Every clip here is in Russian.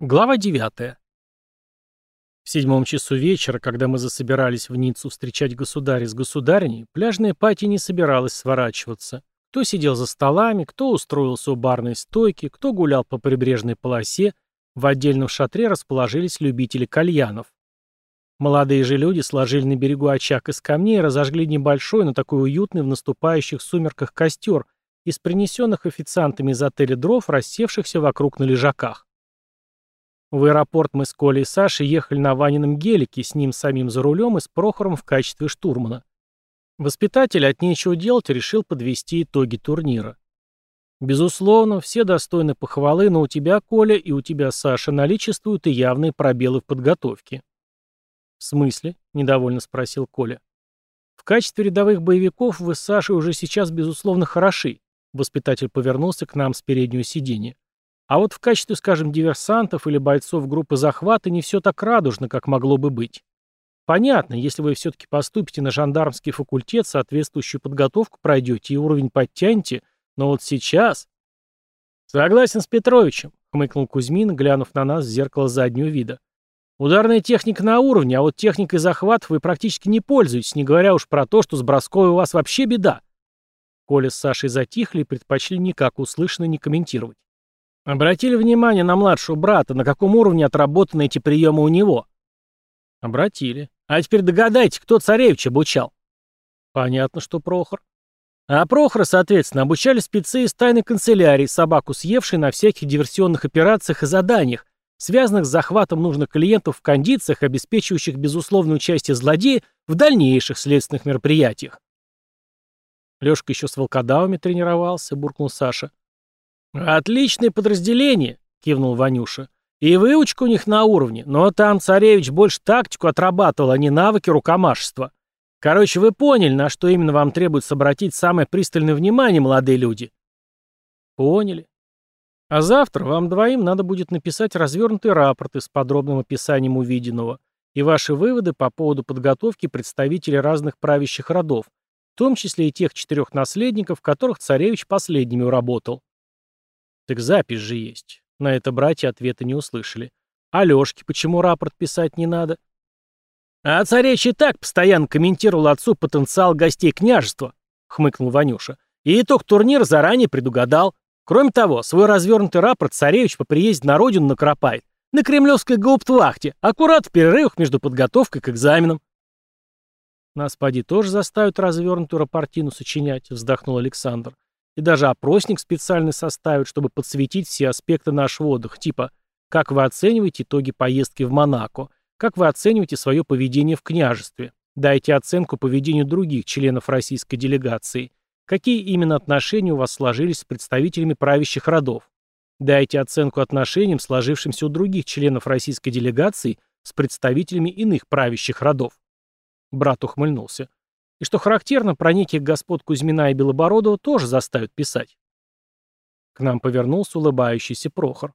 Глава 9. В седьмом часу вечера, когда мы засобирались в Ниццу встречать государя с государыней, пляжная пати не собиралась сворачиваться. Кто сидел за столами, кто устроился у барной стойки, кто гулял по прибрежной полосе, в отдельном шатре расположились любители кальянов. Молодые же люди сложили на берегу очаг из камней и разожгли небольшой, но такой уютный в наступающих сумерках костер из принесенных официантами из отеля дров, рассевшихся вокруг на лежаках. В аэропорт мы с Колей и Сашей ехали на Ванином гелике, с ним самим за рулем и с Прохором в качестве штурмана. Воспитатель от нечего делать решил подвести итоги турнира. Безусловно, все достойны похвалы, но у тебя, Коля, и у тебя, Саша, наличествуют и явные пробелы в подготовке. «В смысле?» – недовольно спросил Коля. «В качестве рядовых боевиков вы с Сашей уже сейчас, безусловно, хороши», – воспитатель повернулся к нам с переднего сиденья. А вот в качестве, скажем, диверсантов или бойцов группы захвата не все так радужно, как могло бы быть. Понятно, если вы все-таки поступите на жандармский факультет, соответствующую подготовку пройдете и уровень подтянете, но вот сейчас... Согласен с Петровичем, хмыкнул Кузьмин, глянув на нас в зеркало заднего вида. Ударная техника на уровне, а вот техникой захватов вы практически не пользуетесь, не говоря уж про то, что с бросковой у вас вообще беда. Коля с Сашей затихли и предпочли никак услышанно не комментировать. Обратили внимание на младшего брата, на каком уровне отработаны эти приемы у него? Обратили. А теперь догадайте, кто царевич обучал? Понятно, что Прохор. А Прохора, соответственно, обучали спецы из тайной канцелярии, собаку съевшей на всяких диверсионных операциях и заданиях, связанных с захватом нужных клиентов в кондициях, обеспечивающих безусловное участие злодея в дальнейших следственных мероприятиях. Лёшка еще с волкодавами тренировался, буркнул Саша. «Отличное подразделение», — кивнул Ванюша. «И выучка у них на уровне, но там царевич больше тактику отрабатывал, а не навыки рукомашества. Короче, вы поняли, на что именно вам требуется обратить самое пристальное внимание, молодые люди?» «Поняли. А завтра вам двоим надо будет написать развернутый рапорт с подробным описанием увиденного и ваши выводы по поводу подготовки представителей разных правящих родов, в том числе и тех четырех наследников, которых царевич последними уработал. Так запись же есть. На это братья ответа не услышали. Алёшке почему рапорт писать не надо? А царевич и так постоянно комментировал отцу потенциал гостей княжества, хмыкнул Ванюша. И итог турнира заранее предугадал. Кроме того, свой развернутый рапорт царевич по приезде на родину накропает. На кремлевской гауптвахте, аккурат в перерывах между подготовкой к экзаменам. Нас, поди, тоже заставят развернутую рапортину сочинять, вздохнул Александр. И даже опросник специальный составят, чтобы подсветить все аспекты нашего отдыха, типа «Как вы оцениваете итоги поездки в Монако?» «Как вы оцениваете свое поведение в княжестве?» Дайте оценку поведению других членов российской делегации. Какие именно отношения у вас сложились с представителями правящих родов? Дайте оценку отношениям, сложившимся у других членов российской делегации с представителями иных правящих родов. Брат ухмыльнулся. И что характерно, про неких господ Кузьмина и Белобородова тоже заставят писать. К нам повернулся улыбающийся Прохор.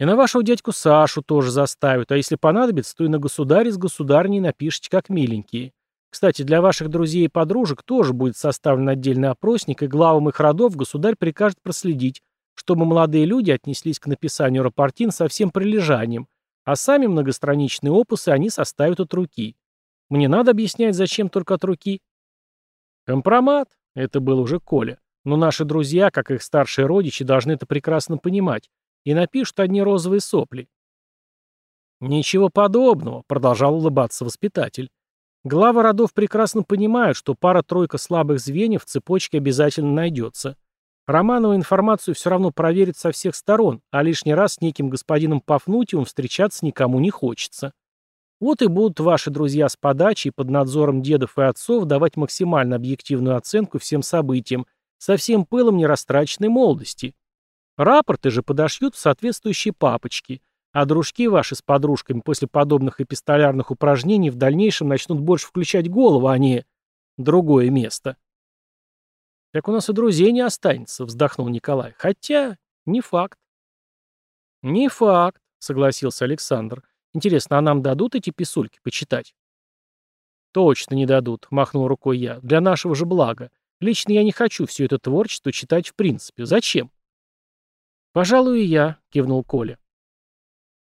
И на вашего дядьку Сашу тоже заставят, а если понадобится, то и на государе с государней напишите как миленькие. Кстати, для ваших друзей и подружек тоже будет составлен отдельный опросник, и главам их родов государь прикажет проследить, чтобы молодые люди отнеслись к написанию рапортин со всем прилежанием, а сами многостраничные опусы они составят от руки. Мне надо объяснять, зачем только от руки? Компромат. Это был уже Коля. Но наши друзья, как их старшие родичи, должны это прекрасно понимать. И напишут одни розовые сопли. Ничего подобного, продолжал улыбаться воспитатель. Главы родов прекрасно понимают, что пара-тройка слабых звеньев в цепочке обязательно найдется. Романова информацию все равно проверит со всех сторон, а лишний раз с неким господином Пафнутьевым встречаться никому не хочется. Вот и будут ваши друзья с подачей под надзором дедов и отцов давать максимально объективную оценку всем событиям, со всем пылом нерастраченной молодости. Рапорты же подошьют в соответствующие папочки, а дружки ваши с подружками после подобных эпистолярных упражнений в дальнейшем начнут больше включать голову, а не другое место. «Так у нас и друзей не останется», — вздохнул Николай. «Хотя, не факт». «Не факт», — согласился Александр. Интересно, а нам дадут эти писульки почитать? Точно не дадут, махнул рукой я. Для нашего же блага. Лично я не хочу все это творчество читать в принципе. Зачем? Пожалуй, и я, кивнул Коля.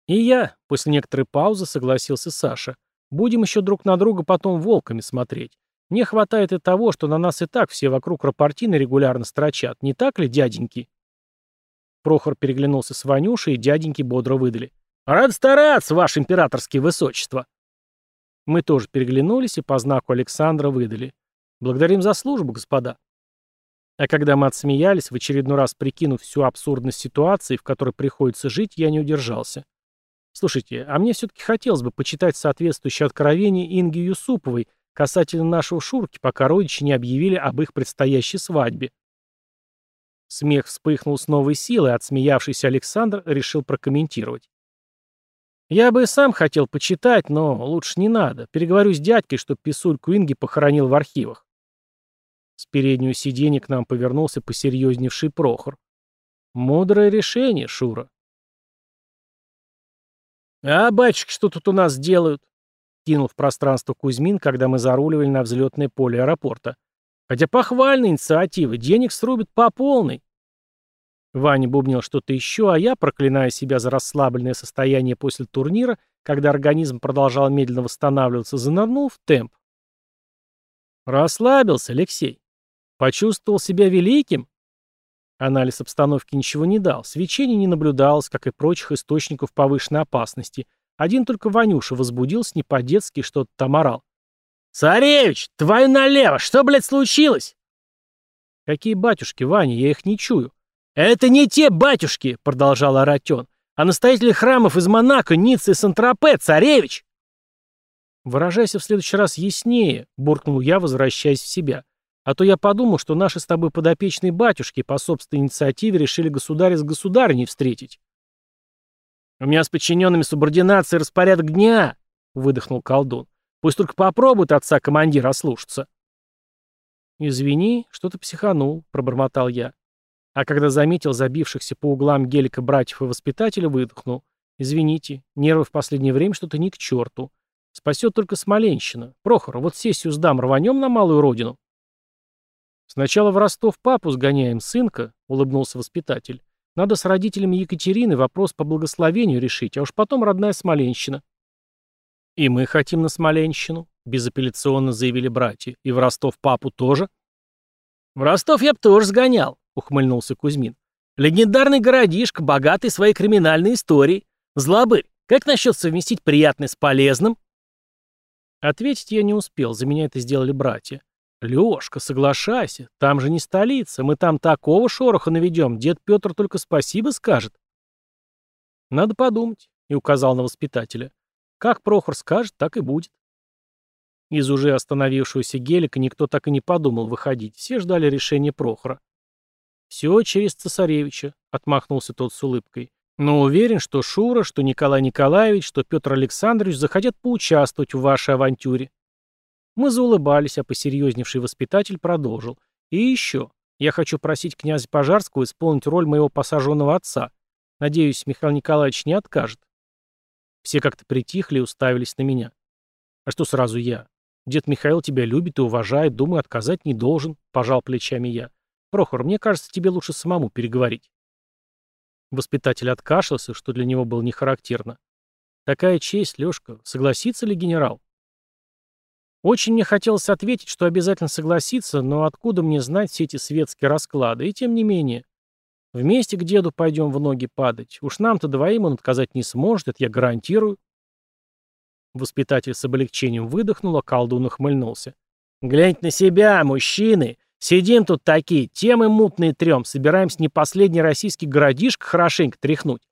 «И я», — после некоторой паузы согласился Саша. «Будем еще друг на друга потом волками смотреть. Мне хватает и того, что на нас и так все вокруг рапортины регулярно строчат. Не так ли, дяденьки?» Прохор переглянулся с Ванюшей, и дяденьки бодро выдали. «Рад стараться, ваше императорское высочество!» Мы тоже переглянулись и по знаку Александра выдали. «Благодарим за службу, господа!» А когда мы отсмеялись, в очередной раз прикинув всю абсурдность ситуации, в которой приходится жить, я не удержался. Слушайте, а мне все-таки хотелось бы почитать соответствующее откровение Инги Юсуповой касательно нашего Шурки, пока родичи не объявили об их предстоящей свадьбе. Смех вспыхнул с новой силой, отсмеявшийся Александр решил прокомментировать. «Я бы и сам хотел почитать, но лучше не надо. Переговорю с дядькой, чтоб писульку Инги похоронил в архивах». С переднего сиденья к нам повернулся посерьезневший Прохор. «Мудрое решение, Шура. «А батюшки что тут у нас делают?» Кинул в пространство Кузьмин, когда мы заруливали на взлетное поле аэропорта. «Хотя похвальная инициатива, денег срубят по полной». Ваня бубнил что-то еще, а я, проклиная себя за расслабленное состояние после турнира, когда организм продолжал медленно восстанавливаться, занырнул в темп. Расслабился, Алексей. Почувствовал себя великим? Анализ обстановки ничего не дал, свечений не наблюдалось, как и прочих источников повышенной опасности. Один только Ванюша возбудился не по-детски что-то там орал. «Царевич, твою налево! Что, блядь, случилось?» «Какие батюшки, Ваня? Я их не чую». «Это не те батюшки!» — продолжал орать он. «А настоятели храмов из Монако, Ниццы и Сан-Тропе, царевич!» «Выражайся в следующий раз яснее», — буркнул я, возвращаясь в себя. А то я подумал, что наши с тобой подопечные батюшки по собственной инициативе решили государя с государыней встретить. «У меня с подчиненными субординация распорядок дня», — выдохнул колдун. «Пусть только попробуют отца командира ослушаться». «Извини, что-то психанул», — пробормотал я. А когда заметил забившихся по углам гелика братьев и воспитателя, выдохнул. «Извините, нервы в последнее время что-то не к черту. Спасет только Смоленщина. Прохор, вот сессию сдам, рванем на малую родину». «Сначала в Ростов папу сгоняем, сынка», — улыбнулся воспитатель. «Надо с родителями Екатерины вопрос по благословению решить, а уж потом родная Смоленщина». «И мы хотим на Смоленщину», — безапелляционно заявили братья. «И в Ростов папу тоже?» «В Ростов я б тоже сгонял», — ухмыльнулся Кузьмин. «Легендарный городишко, богатый своей криминальной историей. Злобырь, как насчет совместить приятное с полезным?» Ответить я не успел, за меня это сделали братья. «Лёшка, соглашайся, там же не столица, мы там такого шороха наведем, дед Петр только спасибо скажет». «Надо подумать», — и указал на воспитателя. «Как Прохор скажет, так и будет». Из уже остановившегося гелика никто так и не подумал выходить, все ждали решения Прохора. «Все через цесаревича», — отмахнулся тот с улыбкой. «Но уверен, что Шура, что Николай Николаевич, что Петр Александрович захотят поучаствовать в вашей авантюре». Мы заулыбались, а посерьезневший воспитатель продолжил. «И еще. Я хочу просить князя Пожарского исполнить роль моего посаженного отца. Надеюсь, Михаил Николаевич не откажет». Все как-то притихли и уставились на меня. «А что сразу я? Дед Михаил тебя любит и уважает, думаю, отказать не должен», — пожал плечами я. «Прохор, мне кажется, тебе лучше самому переговорить». Воспитатель откашлялся, что для него было не характерно. «Такая честь, Лешка. Согласится ли генерал?» Очень мне хотелось ответить, что обязательно согласиться, но откуда мне знать все эти светские расклады, и тем не менее. Вместе к деду пойдем в ноги падать. Уж нам-то двоим он отказать не сможет, это я гарантирую. Воспитатель с облегчением выдохнул, а колдун ухмыльнулся. «Гляньте на себя, мужчины! Сидим тут такие, темы мутные трем, собираемся не последний российский городишко хорошенько тряхнуть.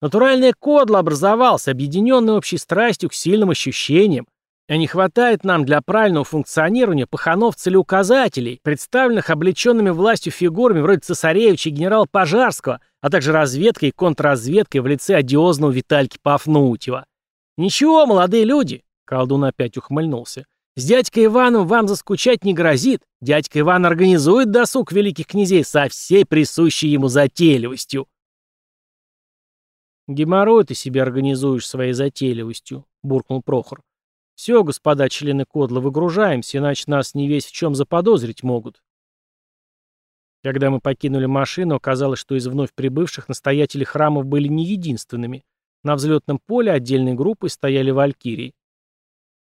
Натуральное кодло образовался, объединенный общей страстью к сильным ощущениям. А не хватает нам для правильного функционирования паханов-целеуказателей, представленных облеченными властью фигурами вроде цесаревича и генерала Пожарского, а также разведкой и контрразведкой в лице одиозного Витальки Пафнутьева. «Ничего, молодые люди!» — колдун опять ухмыльнулся. «С дядькой Иваном вам заскучать не грозит. Дядька Иван организует досуг великих князей со всей присущей ему затейливостью». «Геморрой ты себе организуешь своей затейливостью», — буркнул Прохор. «Все, господа члены Кодла, выгружаемся, иначе нас не весь в чем заподозрить могут». Когда мы покинули машину, оказалось, что из вновь прибывших настоятели храмов были не единственными. На взлетном поле отдельной группой стояли валькирии.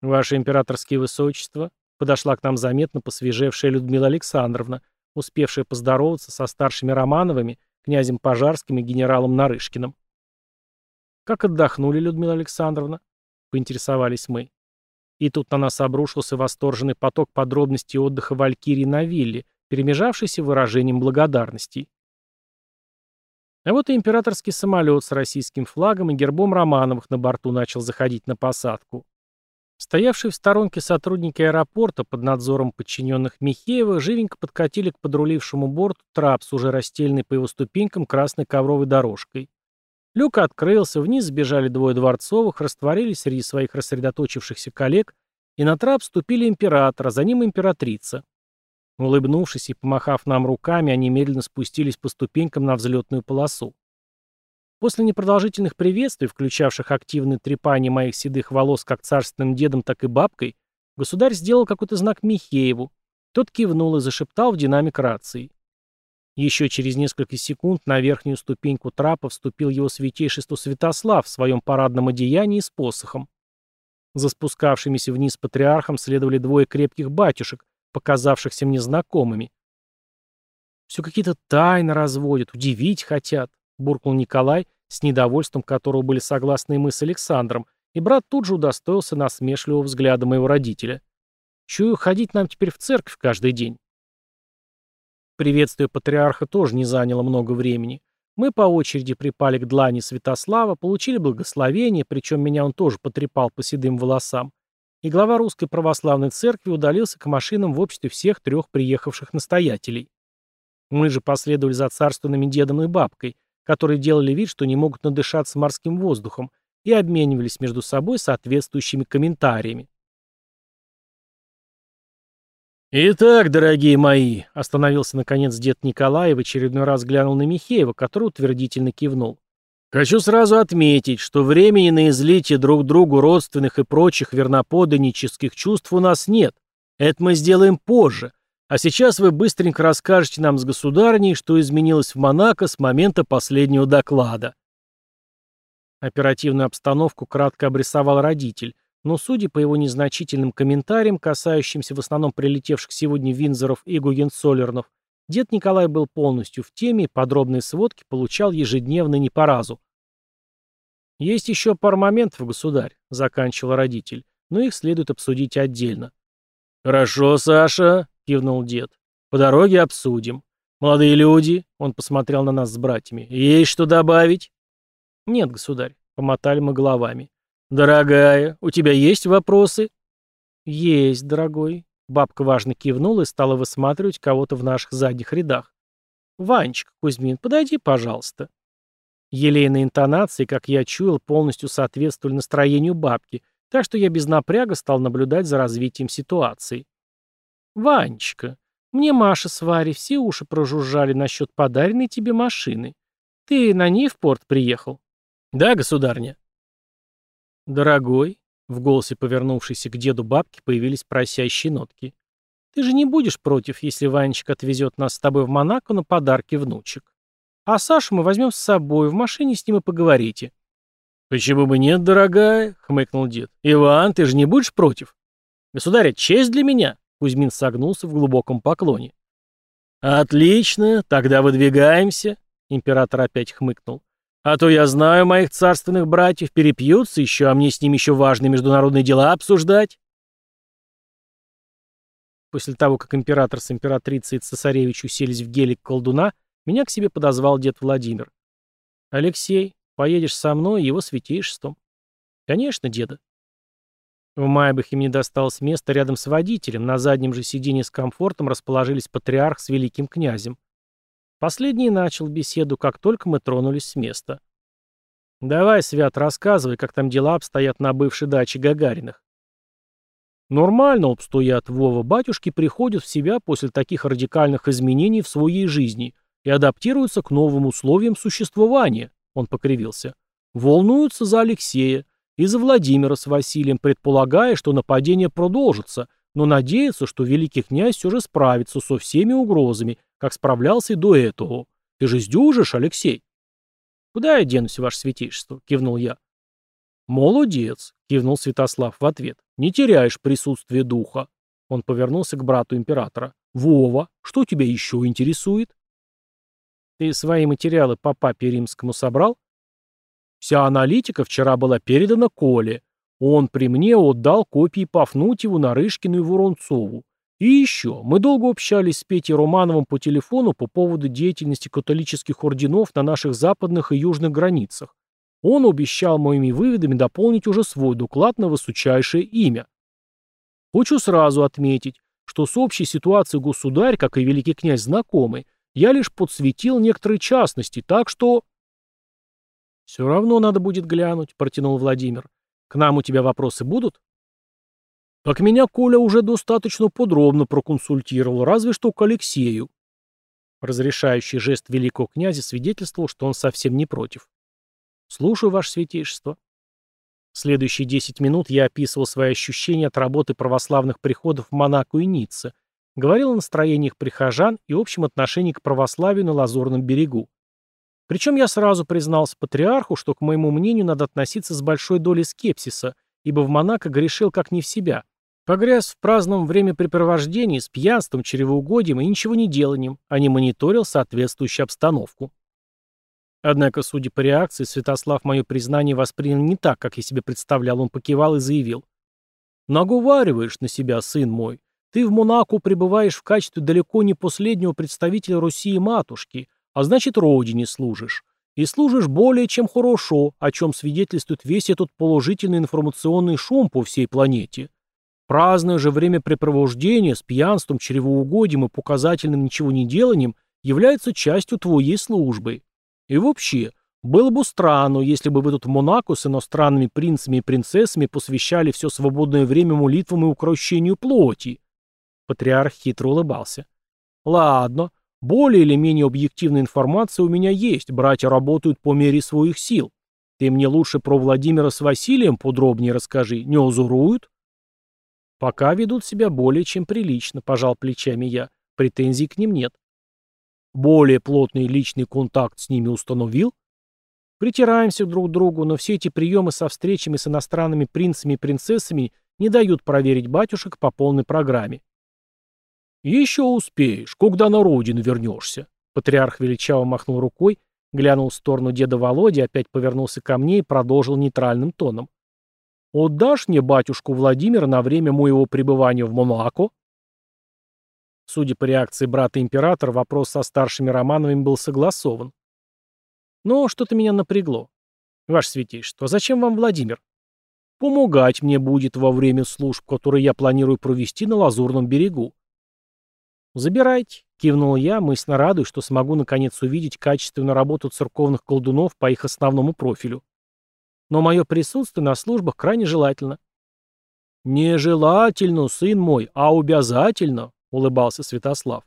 «Ваше императорские высочества», — подошла к нам заметно посвежевшая Людмила Александровна, успевшая поздороваться со старшими Романовыми, князем Пожарским и генералом Нарышкиным. «Как отдохнули, Людмила Александровна?» — поинтересовались мы. И тут на нас обрушился восторженный поток подробностей отдыха Валькирии на вилле, перемежавшийся выражением благодарностей. А вот и императорский самолет с российским флагом и гербом Романовых на борту начал заходить на посадку. Стоявшие в сторонке сотрудники аэропорта под надзором подчиненных Михеева живенько подкатили к подрулившему борту трап с уже расстеленной по его ступенькам красной ковровой дорожкой. Люк открылся, вниз сбежали двое дворцовых, растворились среди своих рассредоточившихся коллег, и на трап вступили император, а за ним императрица. Улыбнувшись и помахав нам руками, они медленно спустились по ступенькам на взлетную полосу. После непродолжительных приветствий, включавших активное трепание моих седых волос как царственным дедом, так и бабкой, государь сделал какой-то знак Михееву. Тот кивнул и зашептал в динамик рации. Еще через несколько секунд на верхнюю ступеньку трапа вступил его святейшество Святослав в своем парадном одеянии с посохом. За спускавшимися вниз патриархом следовали двое крепких батюшек, показавшихся мне знакомыми. «Все какие-то тайны разводят, удивить хотят», — буркнул Николай, с недовольством которого были согласны и мы с Александром, и брат тут же удостоился насмешливого взгляда моего родителя. «Чую, ходить нам теперь в церковь каждый день». Приветствие патриарха тоже не заняло много времени. Мы по очереди припали к длани Святослава, получили благословение, причем меня он тоже потрепал по седым волосам, и глава Русской Православной Церкви удалился к машинам в обществе всех трех приехавших настоятелей. Мы же последовали за царственными дедом и бабкой, которые делали вид, что не могут надышаться морским воздухом, и обменивались между собой соответствующими комментариями. «Итак, дорогие мои», — остановился наконец дед Николай и в очередной раз глянул на Михеева, который утвердительно кивнул. «Хочу сразу отметить, что времени на излитие друг другу родственных и прочих верноподаннических чувств у нас нет. Это мы сделаем позже. А сейчас вы быстренько расскажете нам с государней, что изменилось в Монако с момента последнего доклада». Оперативную обстановку кратко обрисовал родитель, но, судя по его незначительным комментариям, касающимся в основном прилетевших сегодня Винзоров и Гугенцоллернов, дед Николай был полностью в теме и подробные сводки получал ежедневно не по разу. «Есть еще пара моментов, государь», — заканчивал родитель, «но их следует обсудить отдельно». «Хорошо, Саша», — кивнул дед. «По дороге обсудим. Молодые люди», — он посмотрел на нас с братьями, — «есть что добавить?» «Нет, государь», — помотали мы головами. «Дорогая, у тебя есть вопросы?» «Есть, дорогой». Бабка важно кивнула и стала высматривать кого-то в наших задних рядах. «Ванечка, Кузьмин, подойди, пожалуйста». Елейные интонации, как я чуял, полностью соответствовали настроению бабки, так что я без напряга стал наблюдать за развитием ситуации. «Ванечка, мне Маша с Варей все уши прожужжали насчет подаренной тебе машины. Ты на ней в порт приехал?» «Да, государня». «Дорогой», — в голосе повернувшейся к деду бабки появились просящие нотки, «ты же не будешь против, если Ванечка отвезет нас с тобой в Монако на подарки внучек. А Сашу мы возьмем с собой, в машине с ним и поговорите». «Почему бы нет, дорогая?» — хмыкнул дед. «Иван, ты же не будешь против?» «Государя, честь для меня!» — Кузьмин согнулся в глубоком поклоне. «Отлично, тогда выдвигаемся», — император опять хмыкнул. А то я знаю моих царственных братьев, перепьются еще, а мне с ними еще важные международные дела обсуждать. После того, как император с императрицей цесаревич уселись в гелик колдуна, меня к себе подозвал дед Владимир. «Алексей, поедешь со мной его святейшеством?» «Конечно, деда». В Майбахе мне досталось место рядом с водителем, на заднем же сиденье с комфортом расположились патриарх с великим князем. Последний начал беседу, как только мы тронулись с места. «Давай, Свят, рассказывай, как там дела обстоят на бывшей даче Гагариных». Нормально обстоят, Вова, батюшки приходят в себя после таких радикальных изменений в своей жизни и адаптируются к новым условиям существования, он покривился. Волнуются за Алексея и за Владимира с Василием, предполагая, что нападение продолжится, но надеются, что великий князь все же справится со всеми угрозами, как справлялся и до этого. Ты же сдюжишь, Алексей?» «Куда я денусь, ваше святейшество?» — кивнул я. «Молодец», — кивнул Святослав в ответ. «Не теряешь присутствие духа». Он повернулся к брату императора. «Вова, что тебя еще интересует?» «Ты свои материалы по папе римскому собрал?» «Вся аналитика вчера была передана Коле. Он при мне отдал копии Пафнутьеву, Нарышкину и Воронцову. И еще, мы долго общались с Петей Романовым по телефону по поводу деятельности католических орденов на наших западных и южных границах. Он обещал моими выводами дополнить уже свой доклад на высочайшее имя. Хочу сразу отметить, что с общей ситуацией государь, как и великий князь, знакомы. Я лишь подсветил некоторые частности, так что... «Все равно надо будет глянуть», — протянул Владимир. «К нам у тебя вопросы будут?» «Так меня Коля уже достаточно подробно проконсультировал, разве что к Алексею». Разрешающий жест великого князя свидетельствовал, что он совсем не против. «Слушаю, ваше святейшество». Следующие десять минут я описывал свои ощущения от работы православных приходов в Монако и Ницце, говорил о настроениях прихожан и общем отношении к православию на Лазурном берегу. Причем я сразу признался патриарху, что, к моему мнению, надо относиться с большой долей скепсиса, ибо в Монако грешил как не в себя. Погряз в праздном времяпрепровождении с пьянством, чревоугодием и ничего не деланием, а не мониторил соответствующую обстановку. Однако, судя по реакции, Святослав мое признание воспринял не так, как я себе представлял. Он покивал и заявил. «Наговариваешь на себя, сын мой. Ты в Монако пребываешь в качестве далеко не последнего представителя Руси и матушки, а значит, родине служишь. И служишь более чем хорошо, о чем свидетельствует весь этот положительный информационный шум по всей планете. Праздное же времяпрепровождение с пьянством, чревоугодием и показательным ничего не деланием является частью твоей службы. И вообще, было бы странно, если бы вы тут в Монако с иностранными принцами и принцессами посвящали все свободное время молитвам и укрощению плоти. Патриарх хитро улыбался. Ладно, более или менее объективная информация у меня есть, братья работают по мере своих сил. Ты мне лучше про Владимира с Василием подробнее расскажи, не узуруют? Пока ведут себя более чем прилично, пожал плечами я, претензий к ним нет. Более плотный личный контакт с ними установил? Притираемся друг к другу, но все эти приемы со встречами с иностранными принцами и принцессами не дают проверить батюшек по полной программе. «Еще успеешь, когда на родину вернешься», — патриарх величаво махнул рукой, глянул в сторону деда Володи, опять повернулся ко мне и продолжил нейтральным тоном. «Отдашь мне батюшку Владимира на время моего пребывания в Монако?» Судя по реакции брата императора, вопрос со старшими Романовыми был согласован. Но что-то меня напрягло. Ваше святейшество, зачем вам Владимир? Помогать мне будет во время служб, которые я планирую провести на Лазурном берегу. Забирайте, кивнул я, мысленно радуясь, что смогу наконец увидеть качественную работу церковных колдунов по их основному профилю. Но мое присутствие на службах крайне желательно. «Нежелательно, сын мой, а обязательно», улыбался Святослав.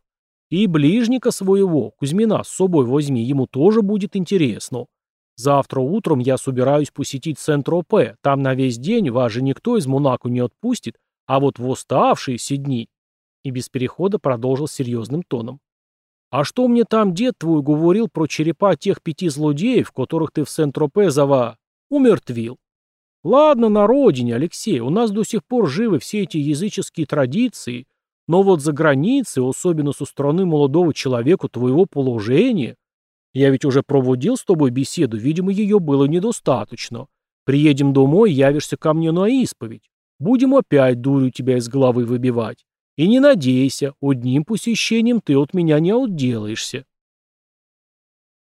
И ближника своего, Кузьмина, с собой возьми, ему тоже будет интересно. Завтра утром я собираюсь посетить центр ОП, там на весь день вас же никто из Монако не отпустит, а вот в оставшиеся дни...» И без перехода продолжил серьезным тоном. «А что мне там дед твой говорил про черепа тех пяти злодеев, которых ты в Сент-Тропе зава... умертвил? Ладно, на родине, Алексей, у нас до сих пор живы все эти языческие традиции, но вот за границей, особенно со стороны молодого человека твоего положения, я ведь уже проводил с тобой беседу, видимо, ее было недостаточно. Приедем домой, явишься ко мне на исповедь. Будем опять дурью тебя из головы выбивать. И не надейся, одним посещением ты от меня не отделаешься.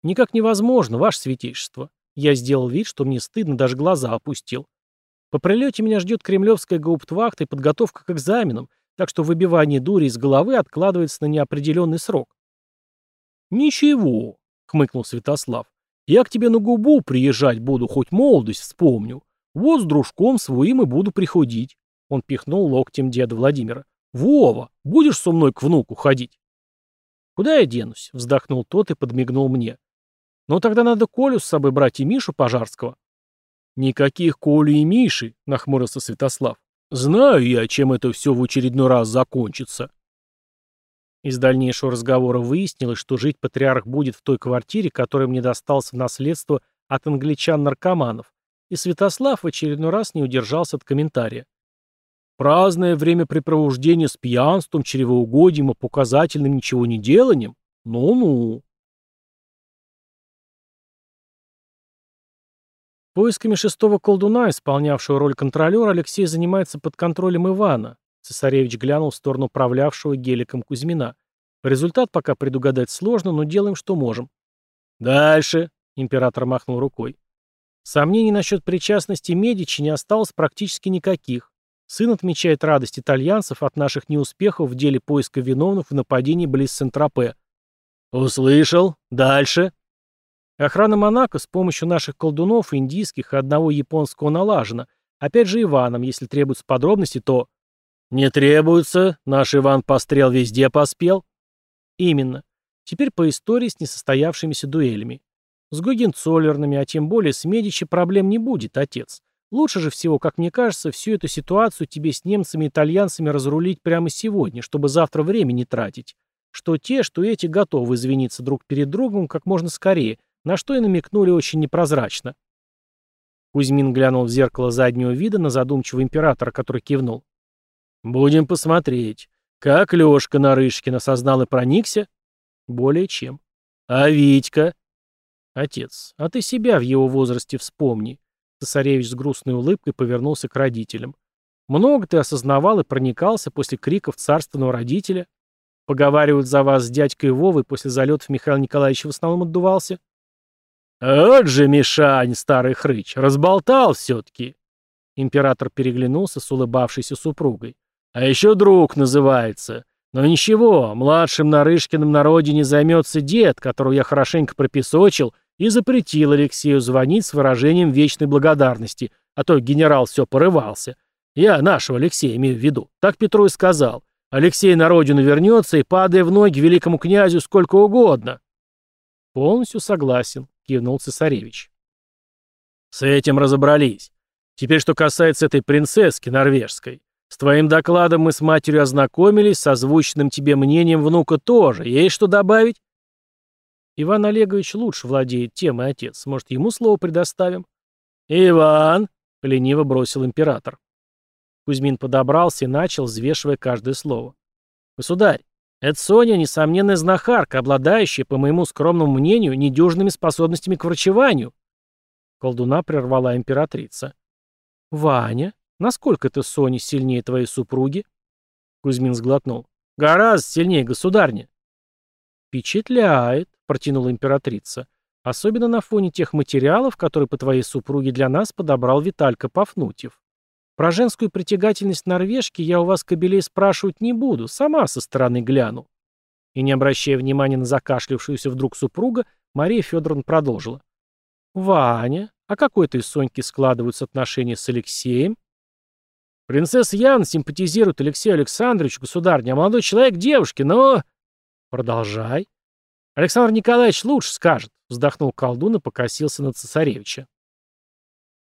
Никак невозможно, ваше святейшество. Я сделал вид, что мне стыдно, даже глаза опустил. По прилете меня ждет кремлевская гауптвахта и подготовка к экзаменам, так что выбивание дури из головы откладывается на неопределенный срок. «Ничего», — хмыкнул Святослав, — «я к тебе на губу приезжать буду, хоть молодость вспомню. Вот с дружком своим и буду приходить». Он пихнул локтем деда Владимира. «Вова, будешь со мной к внуку ходить?» «Куда я денусь?» — вздохнул тот и подмигнул мне. «Ну тогда надо Колю с собой брать и Мишу Пожарского». «Никаких Коли и Миши», — нахмурился Святослав. Знаю я, чем это все в очередной раз закончится. Из дальнейшего разговора выяснилось, что жить патриарх будет в той квартире, которая мне досталась в наследство от англичан-наркоманов, и Святослав в очередной раз не удержался от комментария. Праздное времяпрепровождение с пьянством, чревоугодием и показательным ничего не деланием? Ну-ну. Поисками шестого колдуна, исполнявшего роль контролера, Алексей занимается под контролем Ивана. Цесаревич глянул в сторону управлявшего геликом Кузьмина. Результат пока предугадать сложно, но делаем, что можем. Дальше, император махнул рукой. Сомнений насчет причастности Медичи не осталось практически никаких. Сын отмечает радость итальянцев от наших неуспехов в деле поиска виновных в нападении близ Сент-Тропе. «Услышал. Дальше». Охрана Монако с помощью наших колдунов, индийских и одного японского налажена. Опять же Иваном, если требуются подробности, то... Не требуется. Наш Иван пострел везде поспел. Именно. Теперь по истории с несостоявшимися дуэлями. С Гогенцоллерными, а тем более с Медичи проблем не будет, отец. Лучше же всего, как мне кажется, всю эту ситуацию тебе с немцами и итальянцами разрулить прямо сегодня, чтобы завтра время не тратить. Что те, что эти готовы извиниться друг перед другом как можно скорее, на что и намекнули очень непрозрачно. Кузьмин глянул в зеркало заднего вида на задумчивого императора, который кивнул. «Будем посмотреть. Как Лёшка Нарышкин осознал и проникся?» «Более чем». «А Витька?» «Отец, а ты себя в его возрасте вспомни». Цесаревич с грустной улыбкой повернулся к родителям. «Много ты осознавал и проникался после криков царственного родителя? Поговаривают за вас с дядькой Вовой после залетов Михаил Николаевич в основном отдувался?» «Вот же Мишань, старый хрыч, разболтал все-таки!» Император переглянулся с улыбавшейся супругой. «А еще друг называется. Но ничего, младшим Нарышкиным на родине займется дед, которого я хорошенько пропесочил и запретил Алексею звонить с выражением вечной благодарности, а то генерал все порывался. Я нашего Алексея имею в виду. Так Петру и сказал. Алексей на родину вернется и, падая в ноги великому князю, сколько угодно. Полностью согласен. — кивнул цесаревич. «С этим разобрались. Теперь, что касается этой принцесски норвежской. С твоим докладом мы с матерью ознакомились, с озвученным тебе мнением внука тоже. Есть что добавить?» Иван Олегович лучше владеет темой, отец. Может, ему слово предоставим? «Иван!» — лениво бросил император. Кузьмин подобрался и начал, взвешивая каждое слово. «Государь, это Соня, несомненная знахарка, обладающая, по моему скромному мнению, недюжными способностями к врачеванию. Колдуна прервала императрица. «Ваня, насколько ты, Соня, сильнее твоей супруги?» Кузьмин сглотнул. «Гораздо сильнее, государня». «Впечатляет», — протянула императрица. «Особенно на фоне тех материалов, которые по твоей супруге для нас подобрал Виталька Пафнутьев. Про женскую притягательность норвежки я у вас, кобелей, спрашивать не буду, сама со стороны гляну. И не обращая внимания на закашлявшуюся вдруг супруга, Мария Федоровна продолжила. «Ваня, а какой ты Соньки складываются отношения с Алексеем?» «Принцесса Яна симпатизирует Алексею Александровичу, государня, а молодой человек девушке, но...» «Продолжай». «Александр Николаевич лучше скажет», — вздохнул колдун и покосился на цесаревича.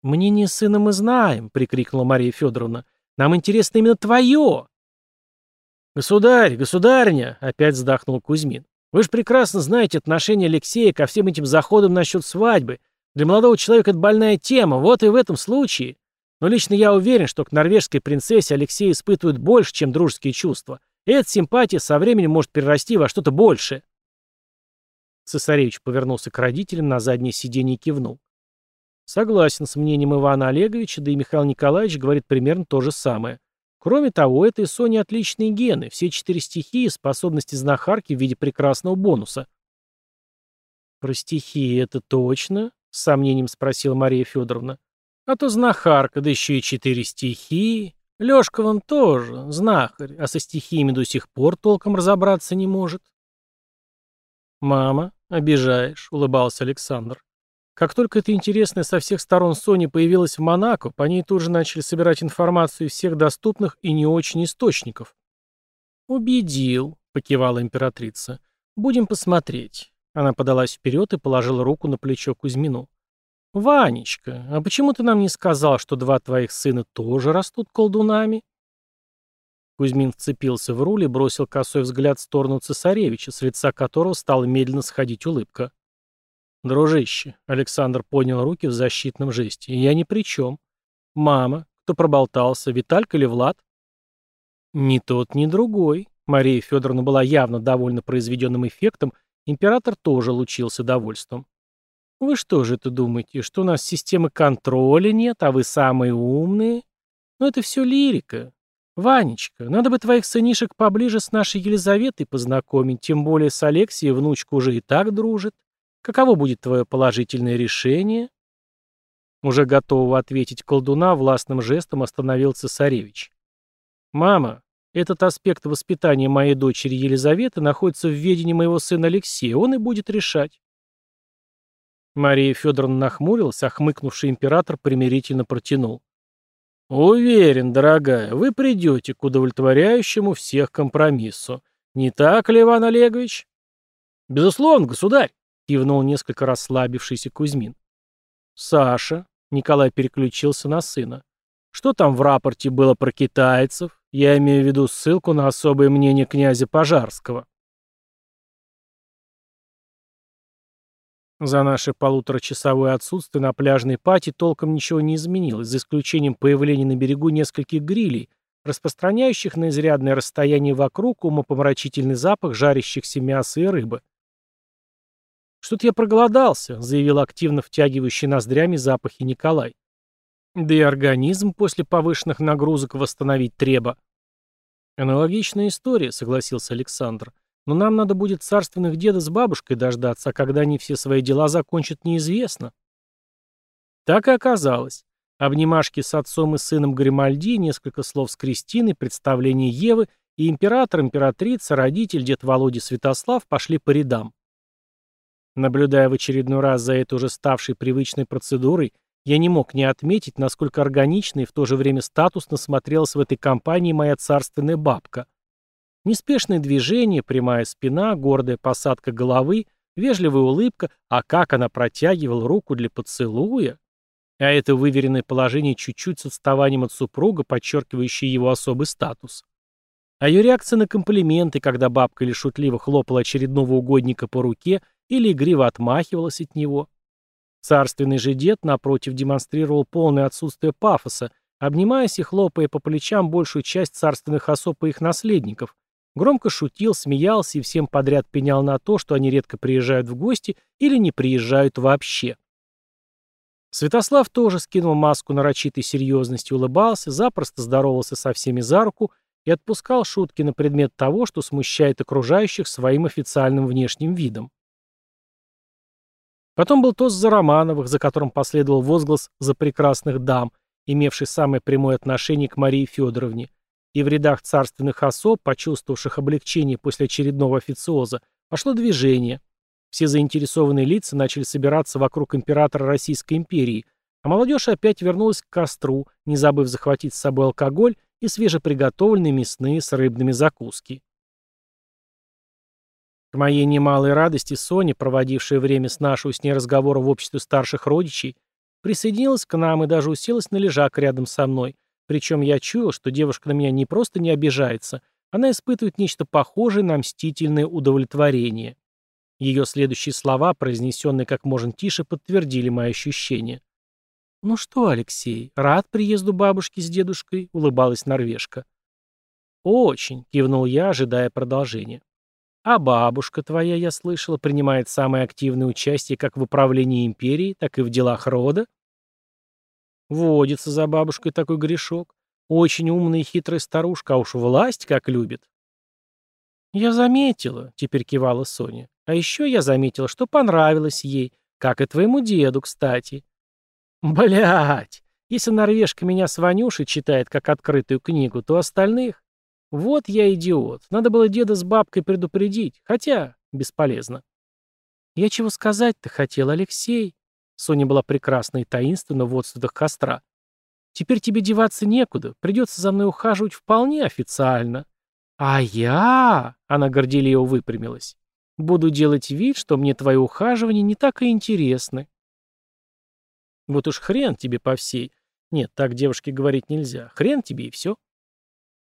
«Мнение сына мы знаем», — прикрикнула Мария Федоровна. «Нам интересно именно твое!» «Государь, государня!» — опять вздохнул Кузьмин. «Вы же прекрасно знаете отношение Алексея ко всем этим заходам насчет свадьбы. Для молодого человека это больная тема, вот и в этом случае. Но лично я уверен, что к норвежской принцессе Алексей испытывает больше, чем дружеские чувства. И эта симпатия со временем может перерасти во что-то большее». Цесаревич повернулся к родителям на заднее сиденье и кивнул. Согласен с мнением Ивана Олеговича, да и Михаил Николаевич говорит примерно то же самое. Кроме того, это и Сони отличные гены, все четыре стихии, способности знахарки в виде прекрасного бонуса. «Про стихии это точно?» — с сомнением спросила Мария Федоровна. «А то знахарка, да еще и четыре стихии. Лешка вон тоже, знахарь, а со стихиями до сих пор толком разобраться не может». «Мама, обижаешь», — улыбался Александр. Как только эта интересная со всех сторон Sony появилась в Монако, по ней тут же начали собирать информацию из всех доступных и не очень источников. «Убедил», — покивала императрица. «Будем посмотреть». Она подалась вперед и положила руку на плечо Кузьмину. «Ванечка, а почему ты нам не сказал, что два твоих сына тоже растут колдунами?» Кузьмин вцепился в руль и бросил косой взгляд в сторону цесаревича, с лица которого стала медленно сходить улыбка. Дружище, Александр поднял руки в защитном жесте. Я ни при чем. Мама, кто проболтался, Виталька или Влад? Ни тот, ни другой. Мария Федоровна была явно довольна произведенным эффектом, император тоже лучился довольством. Вы что же это думаете, что у нас системы контроля нет, а вы самые умные? Ну это все лирика. Ванечка, надо бы твоих сынишек поближе с нашей Елизаветой познакомить, тем более с Алексией внучка уже и так дружит. Каково будет твое положительное решение? Уже готового ответить колдуна властным жестом остановил цесаревич. «Мама, этот аспект воспитания моей дочери Елизаветы находится в ведении моего сына Алексея, он и будет решать». Мария Федоровна нахмурилась, а хмыкнувший император примирительно протянул. «Уверен, дорогая, вы придете к удовлетворяющему всех компромиссу. Не так ли, Иван Олегович?» «Безусловно, государь», — кивнул несколько расслабившийся Кузьмин. «Саша», — Николай переключился на сына, — «что там в рапорте было про китайцев? Я имею в виду ссылку на особое мнение князя Пожарского». За наше полуторачасовое отсутствие на пляжной пати толком ничего не изменилось, за исключением появления на берегу нескольких грилей, распространяющих на изрядное расстояние вокруг умопомрачительный запах жарящихся мяса и рыбы. «Что-то я проголодался», — заявил активно втягивающий ноздрями запахи Николай. «Да и организм после повышенных нагрузок восстановить треба». «Аналогичная история», — согласился Александр. Но нам надо будет царственных деда с бабушкой дождаться, а когда они все свои дела закончат, неизвестно. Так и оказалось. Обнимашки с отцом и сыном Гримальди, несколько слов с Кристиной, представление Евы и император, императрица, родитель, дед Володя Святослав пошли по рядам. Наблюдая в очередной раз за этой уже ставшей привычной процедурой, я не мог не отметить, насколько органично и в то же время статусно смотрелась в этой компании моя царственная бабка. Неспешное движение, прямая спина, гордая посадка головы, вежливая улыбка, а как она протягивала руку для поцелуя. А это выверенное положение чуть-чуть с отставанием от супруга, подчеркивающее его особый статус. А ее реакция на комплименты, когда бабка или шутливо хлопала очередного угодника по руке или игриво отмахивалась от него. Царственный же дед, напротив, демонстрировал полное отсутствие пафоса, обнимаясь и хлопая по плечам большую часть царственных особ и их наследников, Громко шутил, смеялся и всем подряд пенял на то, что они редко приезжают в гости или не приезжают вообще. Святослав тоже скинул маску нарочитой серьезности, улыбался, запросто здоровался со всеми за руку и отпускал шутки на предмет того, что смущает окружающих своим официальным внешним видом. Потом был тост за Романовых, за которым последовал возглас «за прекрасных дам», имевший самое прямое отношение к Марии Федоровне, и в рядах царственных особ, почувствовавших облегчение после очередного официоза, пошло движение. Все заинтересованные лица начали собираться вокруг императора Российской империи, а молодежь опять вернулась к костру, не забыв захватить с собой алкоголь и свежеприготовленные мясные с рыбными закуски. К моей немалой радости Соня, проводившая время с нашего с ней разговора в обществе старших родичей, присоединилась к нам и даже уселась на лежак рядом со мной, причем я чуял, что девушка на меня не просто не обижается, она испытывает нечто похожее на мстительное удовлетворение. Ее следующие слова, произнесенные как можно тише, подтвердили мои ощущения. «Ну что, Алексей, рад приезду бабушки с дедушкой?» — улыбалась норвежка. «Очень», — кивнул я, ожидая продолжения. «А бабушка твоя, я слышала, принимает самое активное участие как в управлении империей, так и в делах рода?» Водится за бабушкой такой грешок. Очень умная и хитрая старушка, а уж власть как любит. Я заметила, теперь кивала Соня. А еще я заметила, что понравилось ей, как и твоему деду, кстати. Блять, если норвежка меня с Ванюшей читает как открытую книгу, то остальных... Вот я идиот. Надо было деда с бабкой предупредить, хотя бесполезно. Я чего сказать-то хотел, Алексей? Соня была прекрасна и таинственна в отсветах костра. «Теперь тебе деваться некуда, придется за мной ухаживать вполне официально». «А я...» — она горделиво выпрямилась. «Буду делать вид, что мне твои ухаживания не так и интересны». «Вот уж хрен тебе по всей...» «Нет, так девушке говорить нельзя. Хрен тебе и все».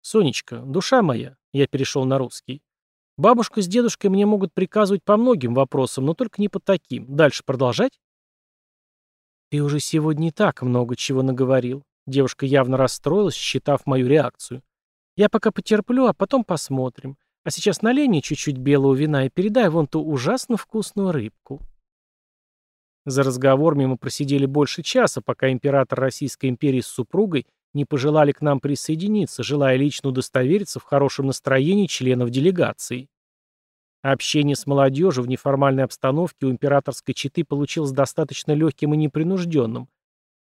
«Сонечка, душа моя...» — я перешел на русский. Бабушка с дедушкой мне могут приказывать по многим вопросам, но только не по таким. Дальше продолжать? Ты уже сегодня и так много чего наговорил. Девушка явно расстроилась, считав мою реакцию. Я пока потерплю, а потом посмотрим. А сейчас налей мне чуть-чуть белого вина и передай вон ту ужасно вкусную рыбку. За разговорами мы просидели больше часа, пока император Российской империи с супругой не пожелали к нам присоединиться, желая лично удостовериться в хорошем настроении членов делегации. Общение с молодежью в неформальной обстановке у императорской четы получилось достаточно легким и непринужденным.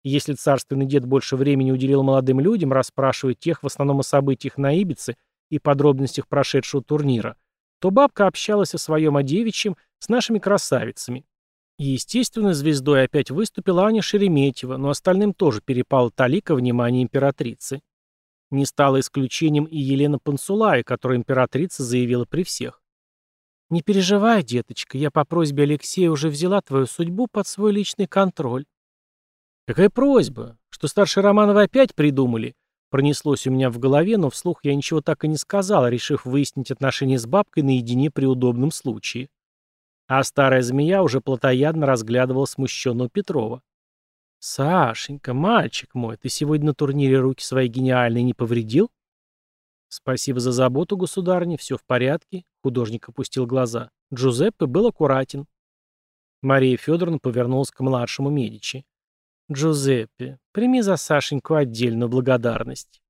Если царственный дед больше времени уделил молодым людям, расспрашивая тех в основном о событиях на Ибице и подробностях прошедшего турнира, то бабка общалась о своем о девичьем с нашими красавицами. Естественно, звездой опять выступила Аня Шереметьева, но остальным тоже перепал талика внимания императрицы. Не стало исключением и Елена Пансулая, которую императрица заявила при всех. «Не переживай, деточка, я по просьбе Алексея уже взяла твою судьбу под свой личный контроль». «Какая просьба? Что старшие Романовы опять придумали?» Пронеслось у меня в голове, но вслух я ничего так и не сказал, решив выяснить отношения с бабкой наедине при удобном случае. А старая змея уже плотоядно разглядывала смущенного Петрова. «Сашенька, мальчик мой, ты сегодня на турнире руки свои гениальные не повредил?» «Спасибо за заботу, государыня, все в порядке», — художник опустил глаза. Джузеппе был аккуратен. Мария Федоровна повернулась к младшему Медичи. «Джузеппе, прими за Сашеньку отдельную благодарность».